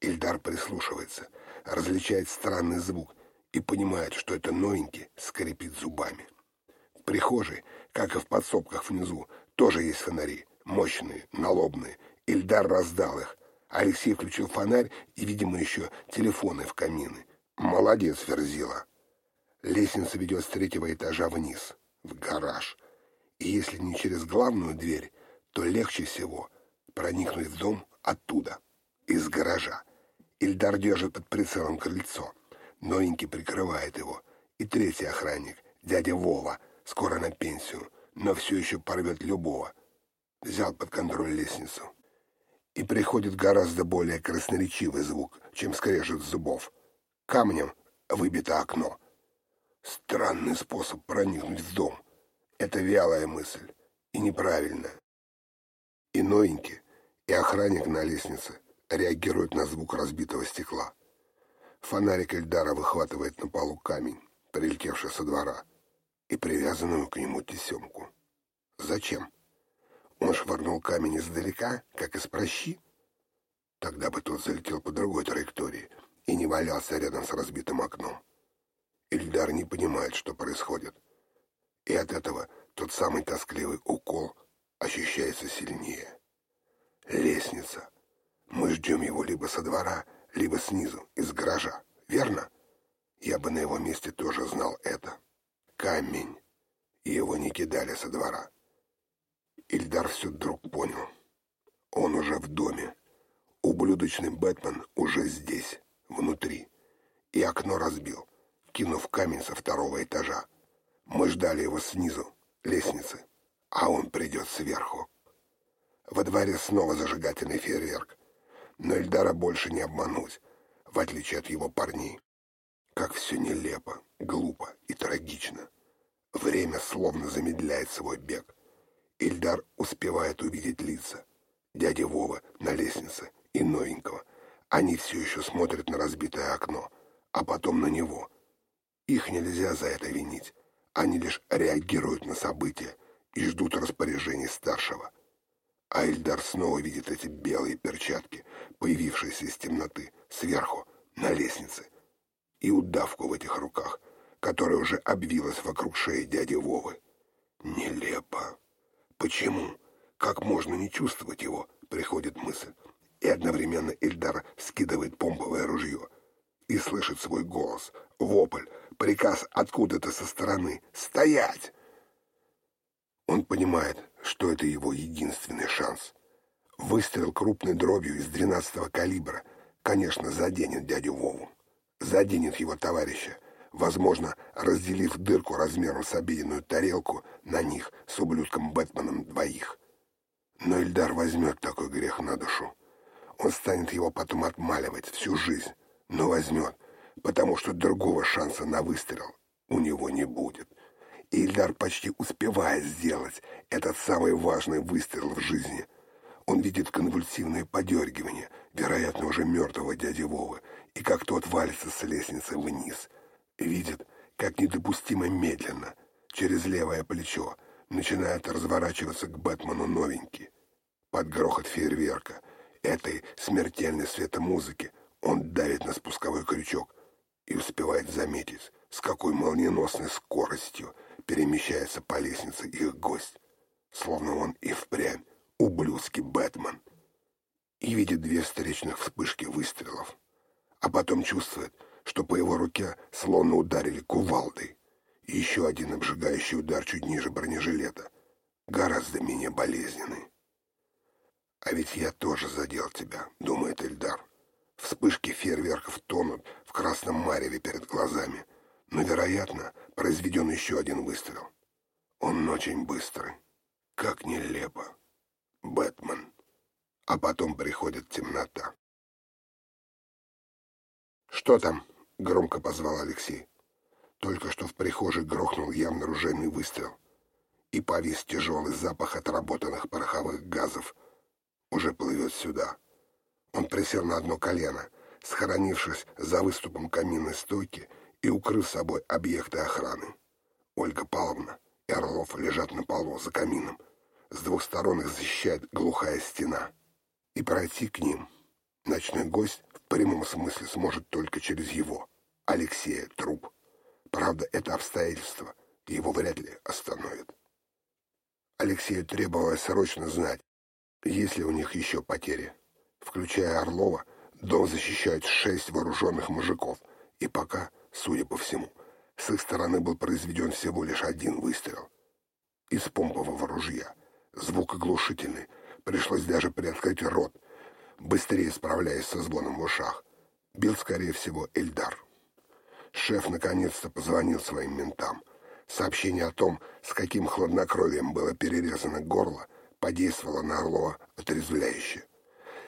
Ильдар прислушивается, различает странный звук и понимает, что это новенький скрипит зубами. В прихожей, как и в подсобках внизу, тоже есть фонари, мощные, налобные. Ильдар раздал их. Алексей включил фонарь и, видимо, еще телефоны в камины. Молодец, Верзила. Лестница ведет с третьего этажа вниз, в гараж. И если не через главную дверь, то легче всего проникнуть в дом оттуда, из гаража. Ильдар держит под прицелом крыльцо. Новенький прикрывает его. И третий охранник, дядя Вова, скоро на пенсию, но все еще порвет любого. Взял под контроль лестницу. И приходит гораздо более красноречивый звук, чем скрежет зубов. Камнем выбито окно. Странный способ проникнуть в дом. Это вялая мысль и неправильная. И новенький, и охранник на лестнице реагируют на звук разбитого стекла. Фонарик Эльдара выхватывает на полу камень, прилетевший со двора, и привязанную к нему тесемку. Зачем? Он швырнул камень издалека, как из прощи? Тогда бы тот залетел по другой траектории и не валялся рядом с разбитым окном. Ильдар не понимает, что происходит. И от этого тот самый тоскливый укол ощущается сильнее. Лестница. Мы ждем его либо со двора, либо снизу, из гаража. Верно? Я бы на его месте тоже знал это. Камень. И его не кидали со двора. Ильдар все вдруг понял. Он уже в доме. Ублюдочный Бэтмен уже здесь, внутри. И окно разбил, кинув камень со второго этажа. Мы ждали его снизу, лестницы, а он придет сверху. Во дворе снова зажигательный фейерверк. Но Эльдара больше не обмануть, в отличие от его парней. Как все нелепо, глупо и трагично. Время словно замедляет свой бег. Ильдар успевает увидеть лица. Дядя Вова на лестнице и новенького. Они все еще смотрят на разбитое окно, а потом на него. Их нельзя за это винить. Они лишь реагируют на события и ждут распоряжений старшего. А Ильдар снова видит эти белые перчатки, появившиеся из темноты, сверху, на лестнице, и удавку в этих руках, которая уже обвилась вокруг шеи дяди Вовы. Нелепо. Почему? Как можно не чувствовать его, приходит мысль. И одновременно Ильдар скидывает помповое ружье и слышит свой голос, вопль, приказ откуда-то со стороны «Стоять!». Он понимает, что это его единственный шанс. Выстрел крупной дробью из 12-го калибра, конечно, заденет дядю Вову. Заденет его товарища, возможно, разделив дырку размером с обеденную тарелку на них с ублюдком Бэтменом двоих. Но Ильдар возьмет такой грех на душу. Он станет его потом отмаливать всю жизнь, но возьмет, потому что другого шанса на выстрел у него не будет. И Ильдар почти успевает сделать этот самый важный выстрел в жизни. Он видит конвульсивное подергивание, вероятно, уже мертвого дяди Вовы, и как тот валится с лестницы вниз — видит, как недопустимо медленно, через левое плечо, начинает разворачиваться к Бэтмену новенький. Под грохот фейерверка, этой смертельной светомузыки, он давит на спусковой крючок и успевает заметить, с какой молниеносной скоростью перемещается по лестнице их гость, словно он и впрямь ублюдский Бэтмен, и видит две встречных вспышки выстрелов, а потом чувствует, что по его руке словно ударили кувалдой. И еще один обжигающий удар чуть ниже бронежилета, гораздо менее болезненный. «А ведь я тоже задел тебя», — думает Эльдар. Вспышки фейерверков тонут в красном мареве перед глазами, но, вероятно, произведен еще один выстрел. Он очень быстрый. Как нелепо. Бэтмен. А потом приходит темнота. «Что там?» — громко позвал Алексей. Только что в прихожей грохнул явно ружейный выстрел, и повис тяжелый запах отработанных пороховых газов. Уже плывет сюда. Он присел на одно колено, схоронившись за выступом каминной стойки и укрыв собой объекты охраны. Ольга Павловна и Орлов лежат на полу за камином. С двух сторон их защищает глухая стена. и пройти к ним. Ночной гость прямом смысле сможет только через его, Алексея, труп. Правда, это обстоятельство его вряд ли остановит. Алексею требовалось срочно знать, есть ли у них еще потери. Включая Орлова, дом защищают шесть вооруженных мужиков, и пока, судя по всему, с их стороны был произведен всего лишь один выстрел. Из помпового ружья. Звук оглушительный. Пришлось даже приоткрыть рот, быстрее справляясь со звоном в ушах. Бил, скорее всего, Эльдар. Шеф наконец-то позвонил своим ментам. Сообщение о том, с каким хладнокровием было перерезано горло, подействовало на Орлова отрезвляюще.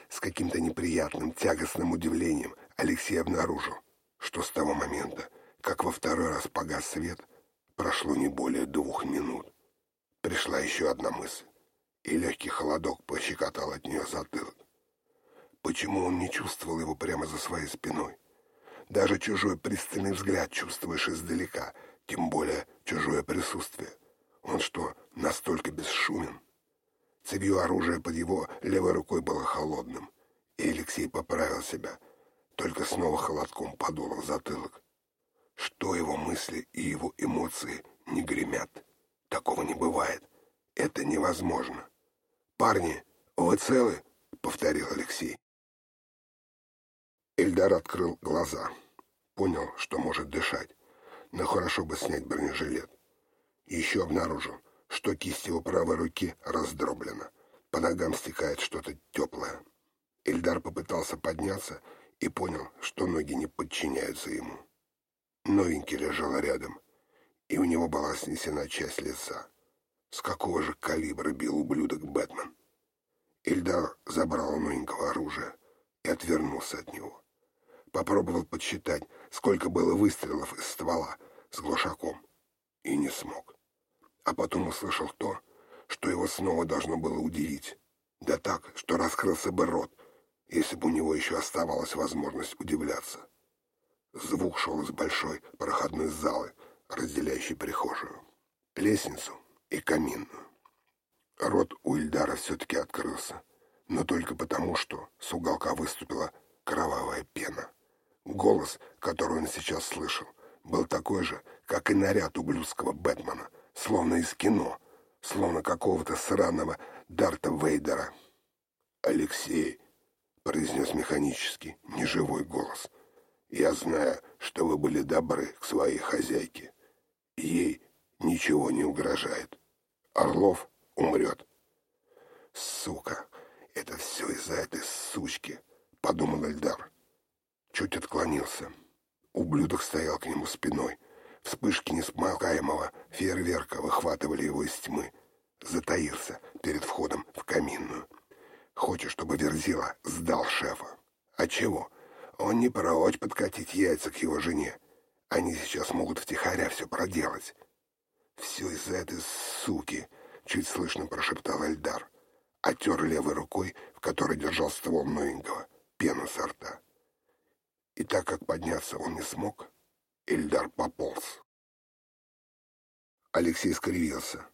С каким-то неприятным, тягостным удивлением Алексей обнаружил, что с того момента, как во второй раз погас свет, прошло не более двух минут. Пришла еще одна мысль, и легкий холодок пощекотал от нее затылок. Почему он не чувствовал его прямо за своей спиной? Даже чужой пристальный взгляд чувствуешь издалека, тем более чужое присутствие. Он что, настолько бесшумен? Цевье оружия под его левой рукой было холодным, и Алексей поправил себя, только снова холодком подуло в затылок. Что его мысли и его эмоции не гремят? Такого не бывает. Это невозможно. «Парни, вы целы?» — повторил Алексей. Эльдар открыл глаза. Понял, что может дышать, но хорошо бы снять бронежилет. Еще обнаружил, что кисть его правой руки раздроблена. По ногам стекает что-то теплое. Эльдар попытался подняться и понял, что ноги не подчиняются ему. Новенький лежал рядом, и у него была снесена часть лица. С какого же калибра бил ублюдок Бэтмен? Эльдар забрал у новенького оружие и отвернулся от него. Попробовал подсчитать, сколько было выстрелов из ствола с глушаком, и не смог. А потом услышал то, что его снова должно было удивить. Да так, что раскрылся бы рот, если бы у него еще оставалась возможность удивляться. Звук шел из большой проходной залы, разделяющей прихожую, лестницу и каминную. Рот у Ильдара все-таки открылся, но только потому, что с уголка выступила кровавая пена. Голос, который он сейчас слышал, был такой же, как и наряд ублюдского Бэтмена, словно из кино, словно какого-то сраного Дарта Вейдера. «Алексей», — произнес механический, неживой голос, — «я знаю, что вы были добры к своей хозяйке. Ей ничего не угрожает. Орлов умрет». «Сука, это все из-за этой сучки», — подумал Эльдар чуть отклонился. Ублюдок стоял к нему спиной. Вспышки несмолкаемого фейерверка выхватывали его из тьмы. Затаился перед входом в каминную. Хочет, чтобы Верзила сдал шефа. А чего? Он не прочь подкатить яйца к его жене. Они сейчас могут втихаря все проделать. «Все из-за этой суки», — чуть слышно прошептал Эльдар. Оттер левой рукой, в которой держал ствол новенького, пену со рта. И так как подняться он не смог, Эльдар пополз. Алексей скривился.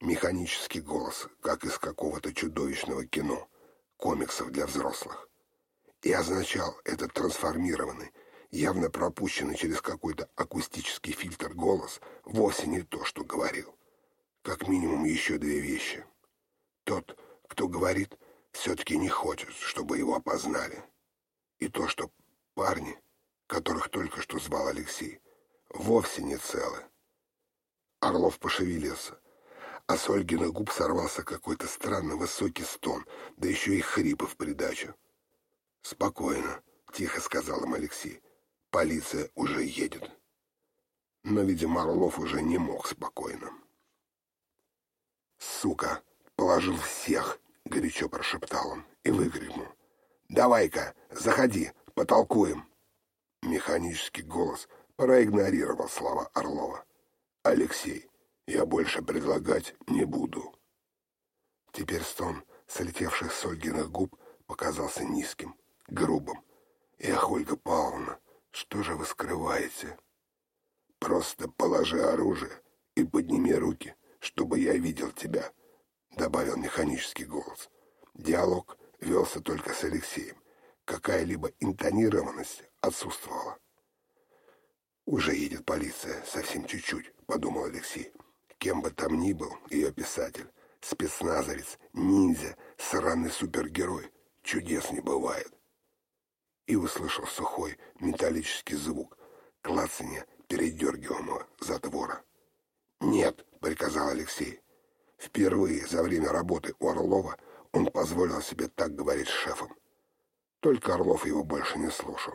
Механический голос, как из какого-то чудовищного кино, комиксов для взрослых. И означал этот трансформированный, явно пропущенный через какой-то акустический фильтр голос, вовсе не то, что говорил. Как минимум еще две вещи. Тот, кто говорит, все-таки не хочет, чтобы его опознали. И то, что Парни, которых только что звал Алексей, вовсе не целы. Орлов пошевелился, а с Ольгиных губ сорвался какой-то странно высокий стон, да еще и хрипы в придачу. «Спокойно», — тихо сказал им Алексей. «Полиция уже едет». Но, видимо, Орлов уже не мог спокойно. «Сука, положил всех!» — горячо прошептал он и выкрикнул. «Давай-ка, заходи, Потолкуем. Механический голос проигнорировал слова Орлова. Алексей, я больше предлагать не буду. Теперь стон, слетевших с Ольгиных губ, показался низким, грубым. Эх, Ольга Павловна, что же вы скрываете? Просто положи оружие и подними руки, чтобы я видел тебя, добавил механический голос. Диалог велся только с Алексеем. Какая-либо интонированность отсутствовала. «Уже едет полиция, совсем чуть-чуть», — подумал Алексей. Кем бы там ни был ее писатель, спецназовец, ниндзя, сраный супергерой, чудес не бывает. И услышал сухой металлический звук, клацанье передергиваемого затвора. «Нет», — приказал Алексей. Впервые за время работы у Орлова он позволил себе так говорить с шефом. Только Орлов его больше не слушал.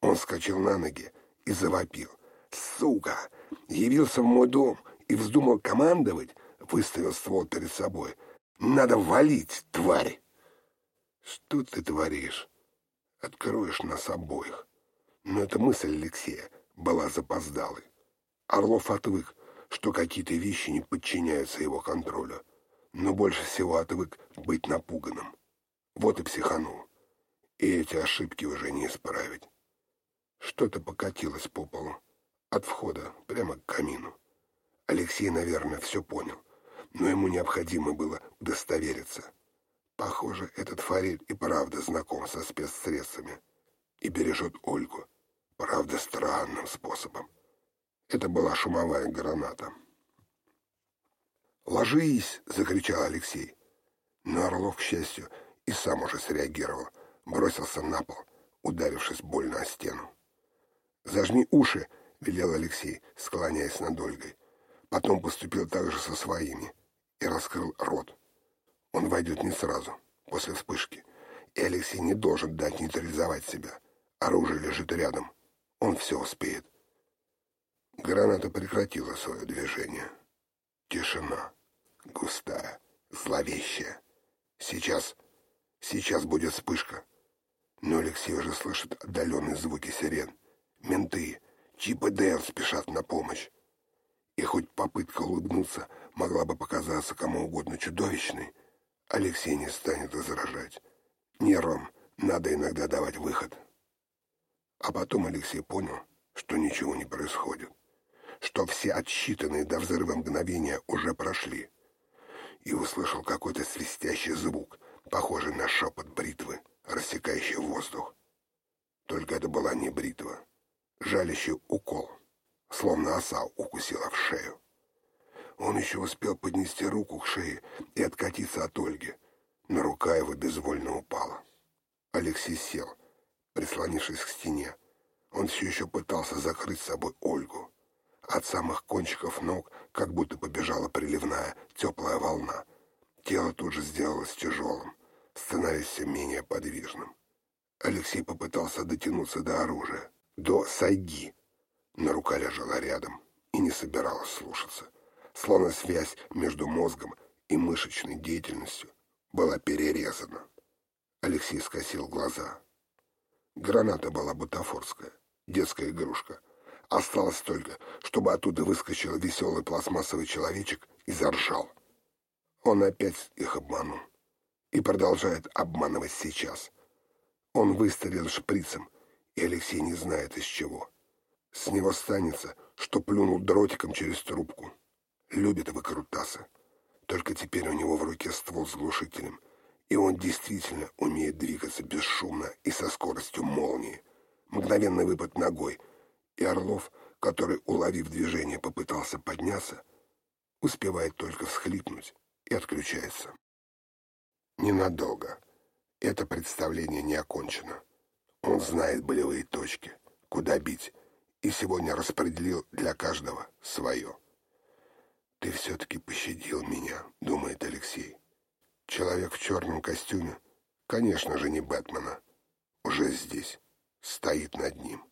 Он вскочил на ноги и завопил. «Сука! Явился в мой дом и вздумал командовать, выставил ствол перед собой. «Надо валить, тварь!» «Что ты творишь?» «Откроешь нас обоих». Но эта мысль Алексея была запоздалой. Орлов отвык, что какие-то вещи не подчиняются его контролю, но больше всего отвык быть напуганным. Вот и психанул. И эти ошибки уже не исправить. Что-то покатилось по полу, от входа прямо к камину. Алексей, наверное, все понял, но ему необходимо было удостовериться. Похоже, этот Фарид и правда знаком со спецсредствами и бережет Ольгу, правда, странным способом. Это была шумовая граната. «Ложись!» — закричал Алексей. Но Орлов, к счастью, и сам уже среагировал, бросился на пол, ударившись больно о стену. «Зажми уши!» — велел Алексей, склоняясь над Ольгой. Потом поступил так же со своими и раскрыл рот. Он войдет не сразу, после вспышки, и Алексей не должен дать нейтрализовать себя. Оружие лежит рядом. Он все успеет. Граната прекратила свое движение. Тишина. Густая, зловещая. Сейчас, сейчас будет вспышка. Но Алексей уже слышит отдаленные звуки сирен. Менты, Чип и Дейл спешат на помощь. И хоть попытка улыбнуться могла бы показаться кому угодно чудовищной, Алексей не станет возражать. Нервам надо иногда давать выход. А потом Алексей понял, что ничего не происходит, что все отсчитанные до взрыва мгновения уже прошли, и услышал какой-то свистящий звук, похожий на шепот бритвы, рассекающий воздух. Только это была не бритва, жалящий укол словно оса укусила в шею. Он еще успел поднести руку к шее и откатиться от Ольги, но рука его безвольно упала. Алексей сел, прислонившись к стене. Он все еще пытался закрыть собой Ольгу. От самых кончиков ног как будто побежала приливная теплая волна. Тело тут же сделалось тяжелым, становясь все менее подвижным. Алексей попытался дотянуться до оружия, до сайги, но рука лежала рядом и не собиралась слушаться, словно связь между мозгом и мышечной деятельностью была перерезана. Алексей скосил глаза. Граната была бутафорская, детская игрушка. Осталось только, чтобы оттуда выскочил веселый пластмассовый человечек и заржал. Он опять их обманул. И продолжает обманывать сейчас. Он выстрелил шприцем, и Алексей не знает из чего. С него станется, что плюнул дротиком через трубку. Любит выкрутасы. Только теперь у него в руке ствол с глушителем, и он действительно умеет двигаться бесшумно и со скоростью молнии. Мгновенный выпад ногой, и Орлов, который, уловив движение, попытался подняться, успевает только всхлипнуть и отключается. Ненадолго. Это представление не окончено. Он знает болевые точки, куда бить, и сегодня распределил для каждого свое. «Ты все-таки пощадил меня», — думает Алексей. Человек в черном костюме, конечно же, не Бэтмена, уже здесь, стоит над ним.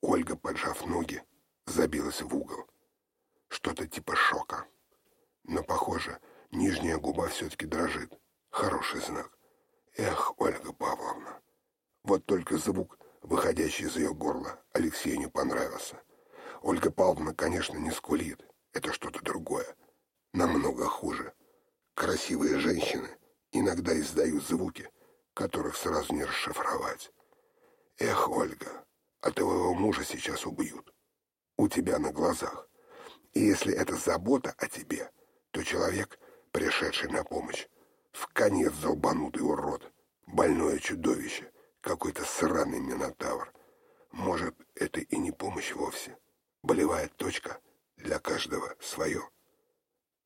Ольга, поджав ноги, забилась в угол. Что-то типа шока. Но, похоже, нижняя губа все-таки дрожит. Хороший знак. Эх, Ольга Павловна. Вот только звук выходящий из ее горла, Алексею не понравился. Ольга Павловна, конечно, не скулит. Это что-то другое. Намного хуже. Красивые женщины иногда издают звуки, которых сразу не расшифровать. Эх, Ольга, а твоего мужа сейчас убьют. У тебя на глазах. И если это забота о тебе, то человек, пришедший на помощь, в конец долбанутый урод, Больное чудовище, какой-то сраный минотавр. Может, это и не помощь вовсе. Болевая точка для каждого свое.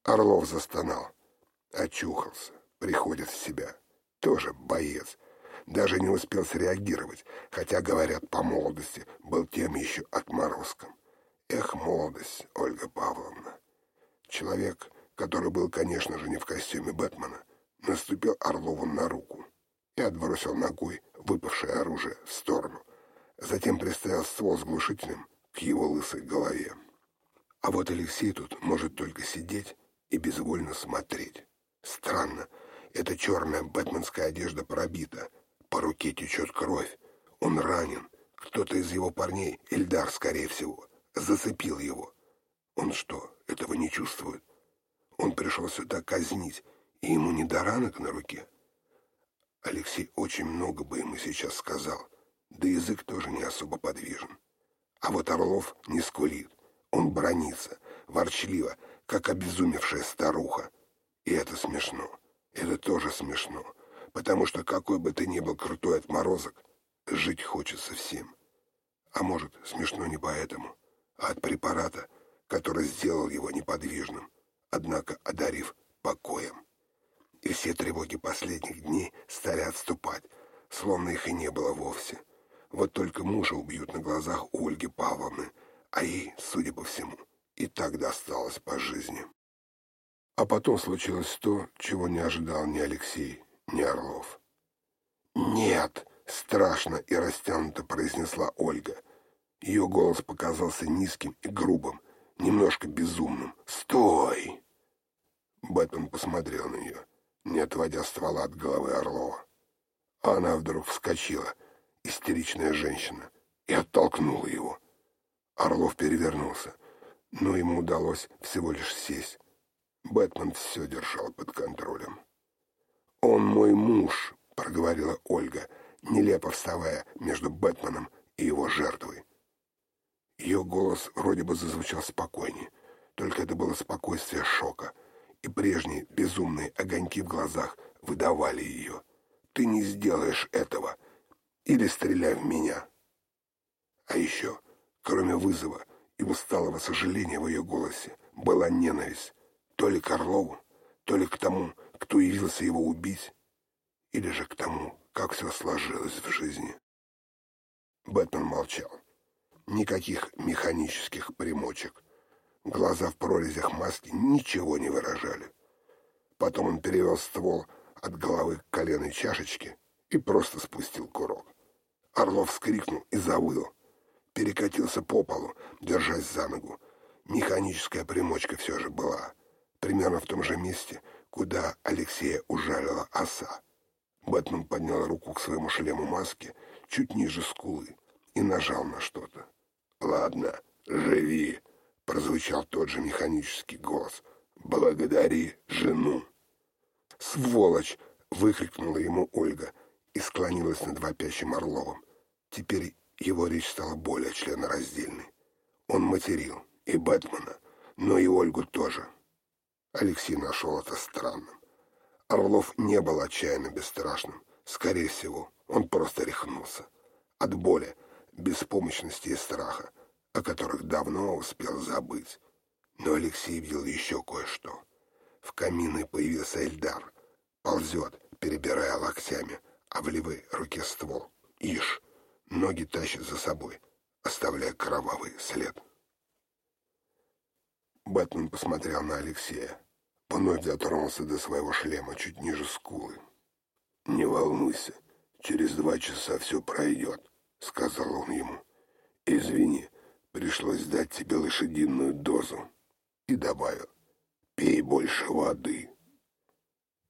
Орлов застонал. Очухался, приходит в себя. Тоже боец. Даже не успел среагировать, хотя, говорят, по молодости был тем еще отморозком. Эх, молодость, Ольга Павловна. Человек, который был, конечно же, не в костюме Бэтмена, наступил Орлову на руку и отбросил ногой выпавшее оружие в сторону. Затем приставил ствол с глушителем к его лысой голове. А вот Алексей тут может только сидеть и безвольно смотреть. Странно, эта черная бэтменская одежда пробита, по руке течет кровь, он ранен, кто-то из его парней, Эльдар, скорее всего, зацепил его. Он что, этого не чувствует? Он пришел сюда казнить, и ему не до ранок на руке. Алексей очень много бы ему сейчас сказал, да язык тоже не особо подвижен. А вот Орлов не скулит, он бронится, ворчливо, как обезумевшая старуха. И это смешно, это тоже смешно, потому что какой бы ты ни был крутой отморозок, жить хочется всем. А может, смешно не поэтому, а от препарата, который сделал его неподвижным, однако одарив покоем. И все тревоги последних дней стали отступать, словно их и не было вовсе. Вот только мужа убьют на глазах у Ольги Павловны, а ей, судя по всему, и так досталось по жизни. А потом случилось то, чего не ожидал ни Алексей, ни Орлов. «Нет!» — страшно и растянуто произнесла Ольга. Ее голос показался низким и грубым, немножко безумным. «Стой!» Бэтмен посмотрел на нее, не отводя ствола от головы Орлова. Она вдруг вскочила, истеричная женщина, и оттолкнула его. Орлов перевернулся, но ему удалось всего лишь сесть. Бэтмен все держал под контролем. «Он мой муж», — проговорила Ольга, нелепо вставая между Бэтменом и его жертвой. Ее голос вроде бы зазвучал спокойнее, только это было спокойствие шока, и прежние безумные огоньки в глазах выдавали ее. «Ты не сделаешь этого! Или стреляй в меня!» А еще, кроме вызова и усталого сожаления в ее голосе, была ненависть то ли к Орлову, то ли к тому, кто явился его убить, или же к тому, как все сложилось в жизни. Бэтмен молчал. Никаких механических примочек. Глаза в прорезях маски ничего не выражали. Потом он перевел ствол от головы к коленной чашечке и просто спустил курок. Орлов вскрикнул и завыл. Перекатился по полу, держась за ногу. Механическая примочка все же была. Примерно в том же месте, куда Алексея ужалила оса. Бэтмен поднял руку к своему шлему маски чуть ниже скулы и нажал на что-то. «Ладно, живи», — прозвучал тот же механический голос. «Благодари жену». «Сволочь!» — выкрикнула ему Ольга и склонилась над вопящим Орловым. Теперь его речь стала более членораздельной. Он материл и Бэтмена, но и Ольгу тоже. Алексей нашел это странным. Орлов не был отчаянно бесстрашным. Скорее всего, он просто рехнулся. От боли, беспомощности и страха, о которых давно успел забыть. Но Алексей видел еще кое-что. В камине появился Эльдар. Ползет, перебирая локтями, а в левой руке ствол. Ишь, ноги тащит за собой, оставляя кровавый след. Бэтмен посмотрел на Алексея. Вновь дотронулся до своего шлема чуть ниже скулы. «Не волнуйся, через два часа все пройдет», — сказал он ему. «Извини, пришлось дать тебе лошадиную дозу». И добавил, «Пей больше воды».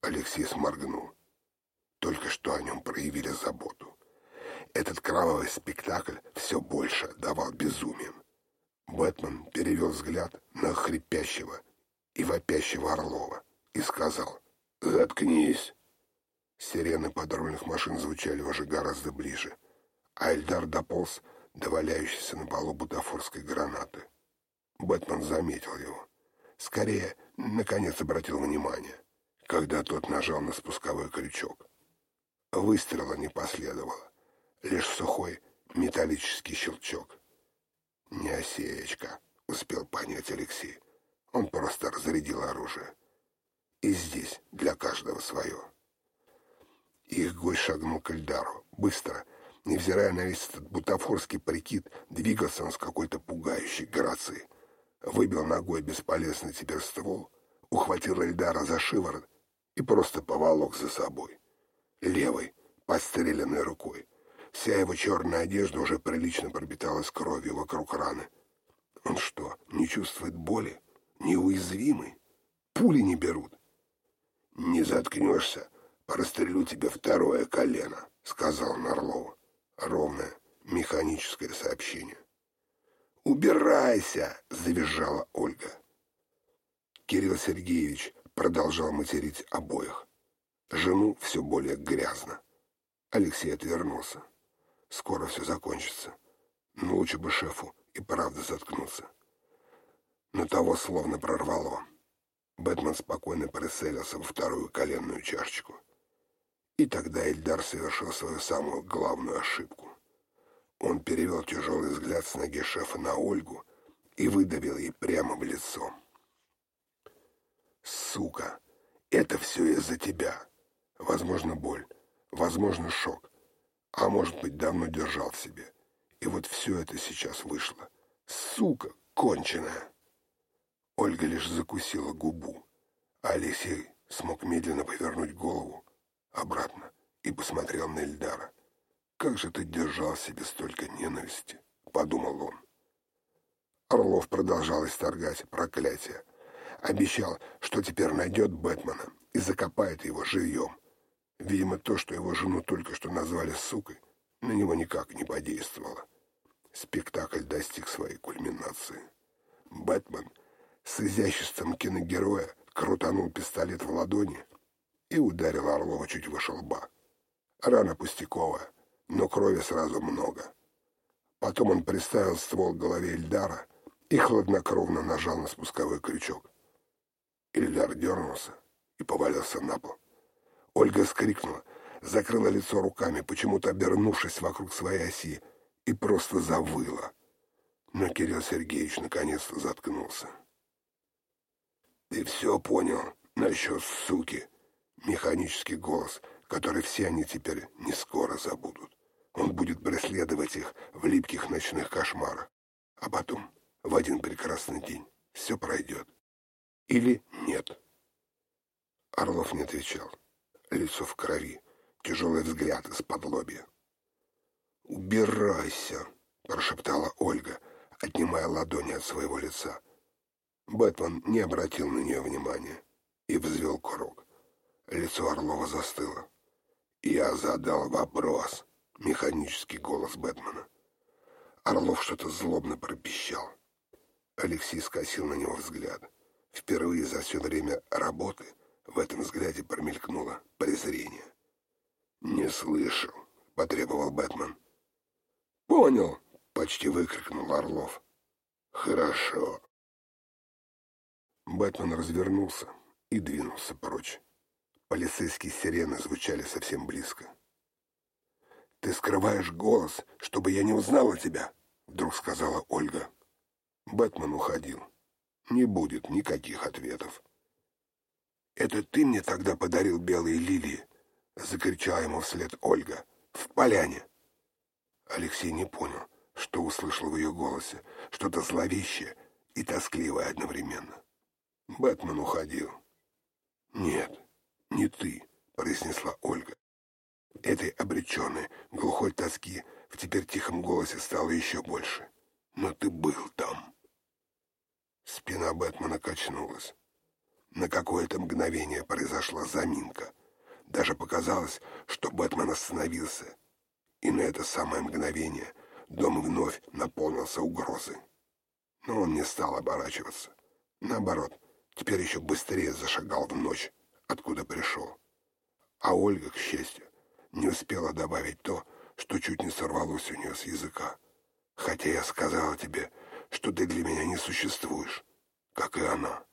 Алексей сморгнул. Только что о нем проявили заботу. Этот кровавый спектакль все больше давал безумием. Бэтмен перевел взгляд на хрипящего и вопящего Орлова и сказал «Заткнись». Сирены патрульных машин звучали уже гораздо ближе а Эльдар дополз до валяющейся на полу бутафорской гранаты. Бэтмен заметил его. Скорее, наконец обратил внимание, когда тот нажал на спусковой крючок. Выстрела не последовало, лишь сухой металлический щелчок. «Не осечка», — успел понять Алексей. Он просто разрядил оружие. И здесь для каждого свое. Их гость шагнул к Эльдару. Быстро, невзирая на весь этот бутафорский прикид, двигался он с какой-то пугающей грацией. Выбил ногой бесполезный теперь ствол, ухватил Эльдара за шиворот и просто поволок за собой. Левой, подстреленной рукой. Вся его черная одежда уже прилично пропиталась кровью вокруг раны. Он что, не чувствует боли? Неуязвимый? Пули не берут? «Не заткнешься, прострелю тебе второе колено», — сказал Нарлов. Ровное, механическое сообщение. «Убирайся!» — завизжала Ольга. Кирилл Сергеевич продолжал материть обоих. Жену все более грязно. Алексей отвернулся. Скоро все закончится. Но лучше бы шефу и правда заткнуться. Но того словно прорвало. Бэтмен спокойно преселился во вторую коленную чашечку. И тогда Эльдар совершил свою самую главную ошибку. Он перевел тяжелый взгляд с ноги шефа на Ольгу и выдавил ей прямо в лицо. «Сука, это все из-за тебя. Возможно, боль, возможно, шок, а может быть, давно держал в себе. И вот все это сейчас вышло. Сука, конченая!» Ольга лишь закусила губу, а Алексей смог медленно повернуть голову обратно и посмотрел на Эльдара. «Как же ты держал себе столько ненависти?» — подумал он. Орлов продолжал исторгать проклятие. Обещал, что теперь найдет Бэтмена и закопает его живьем. Видимо, то, что его жену только что назвали сукой, на него никак не подействовало. Спектакль достиг своей кульминации. Бэтмен с изяществом киногероя крутанул пистолет в ладони и ударил Орлова чуть выше лба. Рана пустяковая, но крови сразу много. Потом он приставил ствол к голове Ильдара и хладнокровно нажал на спусковой крючок. Ильдар дернулся и повалился на пол. Ольга скрикнула, закрыла лицо руками, почему-то обернувшись вокруг своей оси, и просто завыла. Но Кирилл Сергеевич наконец-то заткнулся. «Ты все понял насчет суки?» Механический голос — который все они теперь не скоро забудут. Он будет преследовать их в липких ночных кошмарах. А потом, в один прекрасный день, все пройдет. Или нет. Орлов не отвечал. Лицо в крови, тяжелый взгляд из-под лобья. «Убирайся!» — прошептала Ольга, отнимая ладони от своего лица. Бэтмен не обратил на нее внимания и взвел курок. Лицо Орлова застыло. «Я задал вопрос», — механический голос Бэтмена. Орлов что-то злобно пропищал. Алексей скосил на него взгляд. Впервые за все время работы в этом взгляде промелькнуло презрение. «Не слышал», — потребовал Бэтмен. «Понял», — почти выкрикнул Орлов. «Хорошо». Бэтмен развернулся и двинулся прочь. Полицейские сирены звучали совсем близко. «Ты скрываешь голос, чтобы я не узнала тебя», — вдруг сказала Ольга. Бэтмен уходил. Не будет никаких ответов. «Это ты мне тогда подарил белые лилии?» — закричала ему вслед Ольга. «В поляне!» Алексей не понял, что услышал в ее голосе, что-то зловещее и тоскливое одновременно. Бэтмен уходил. «Нет, «Не ты», — произнесла Ольга. Этой обреченной, глухой тоски в теперь тихом голосе стало еще больше. «Но ты был там». Спина Бэтмена качнулась. На какое-то мгновение произошла заминка. Даже показалось, что Бэтмен остановился. И на это самое мгновение дом вновь наполнился угрозой. Но он не стал оборачиваться. Наоборот, теперь еще быстрее зашагал в ночь, откуда пришел. А Ольга, к счастью, не успела добавить то, что чуть не сорвалось у нее с языка. Хотя я сказала тебе, что ты для меня не существуешь, как и она.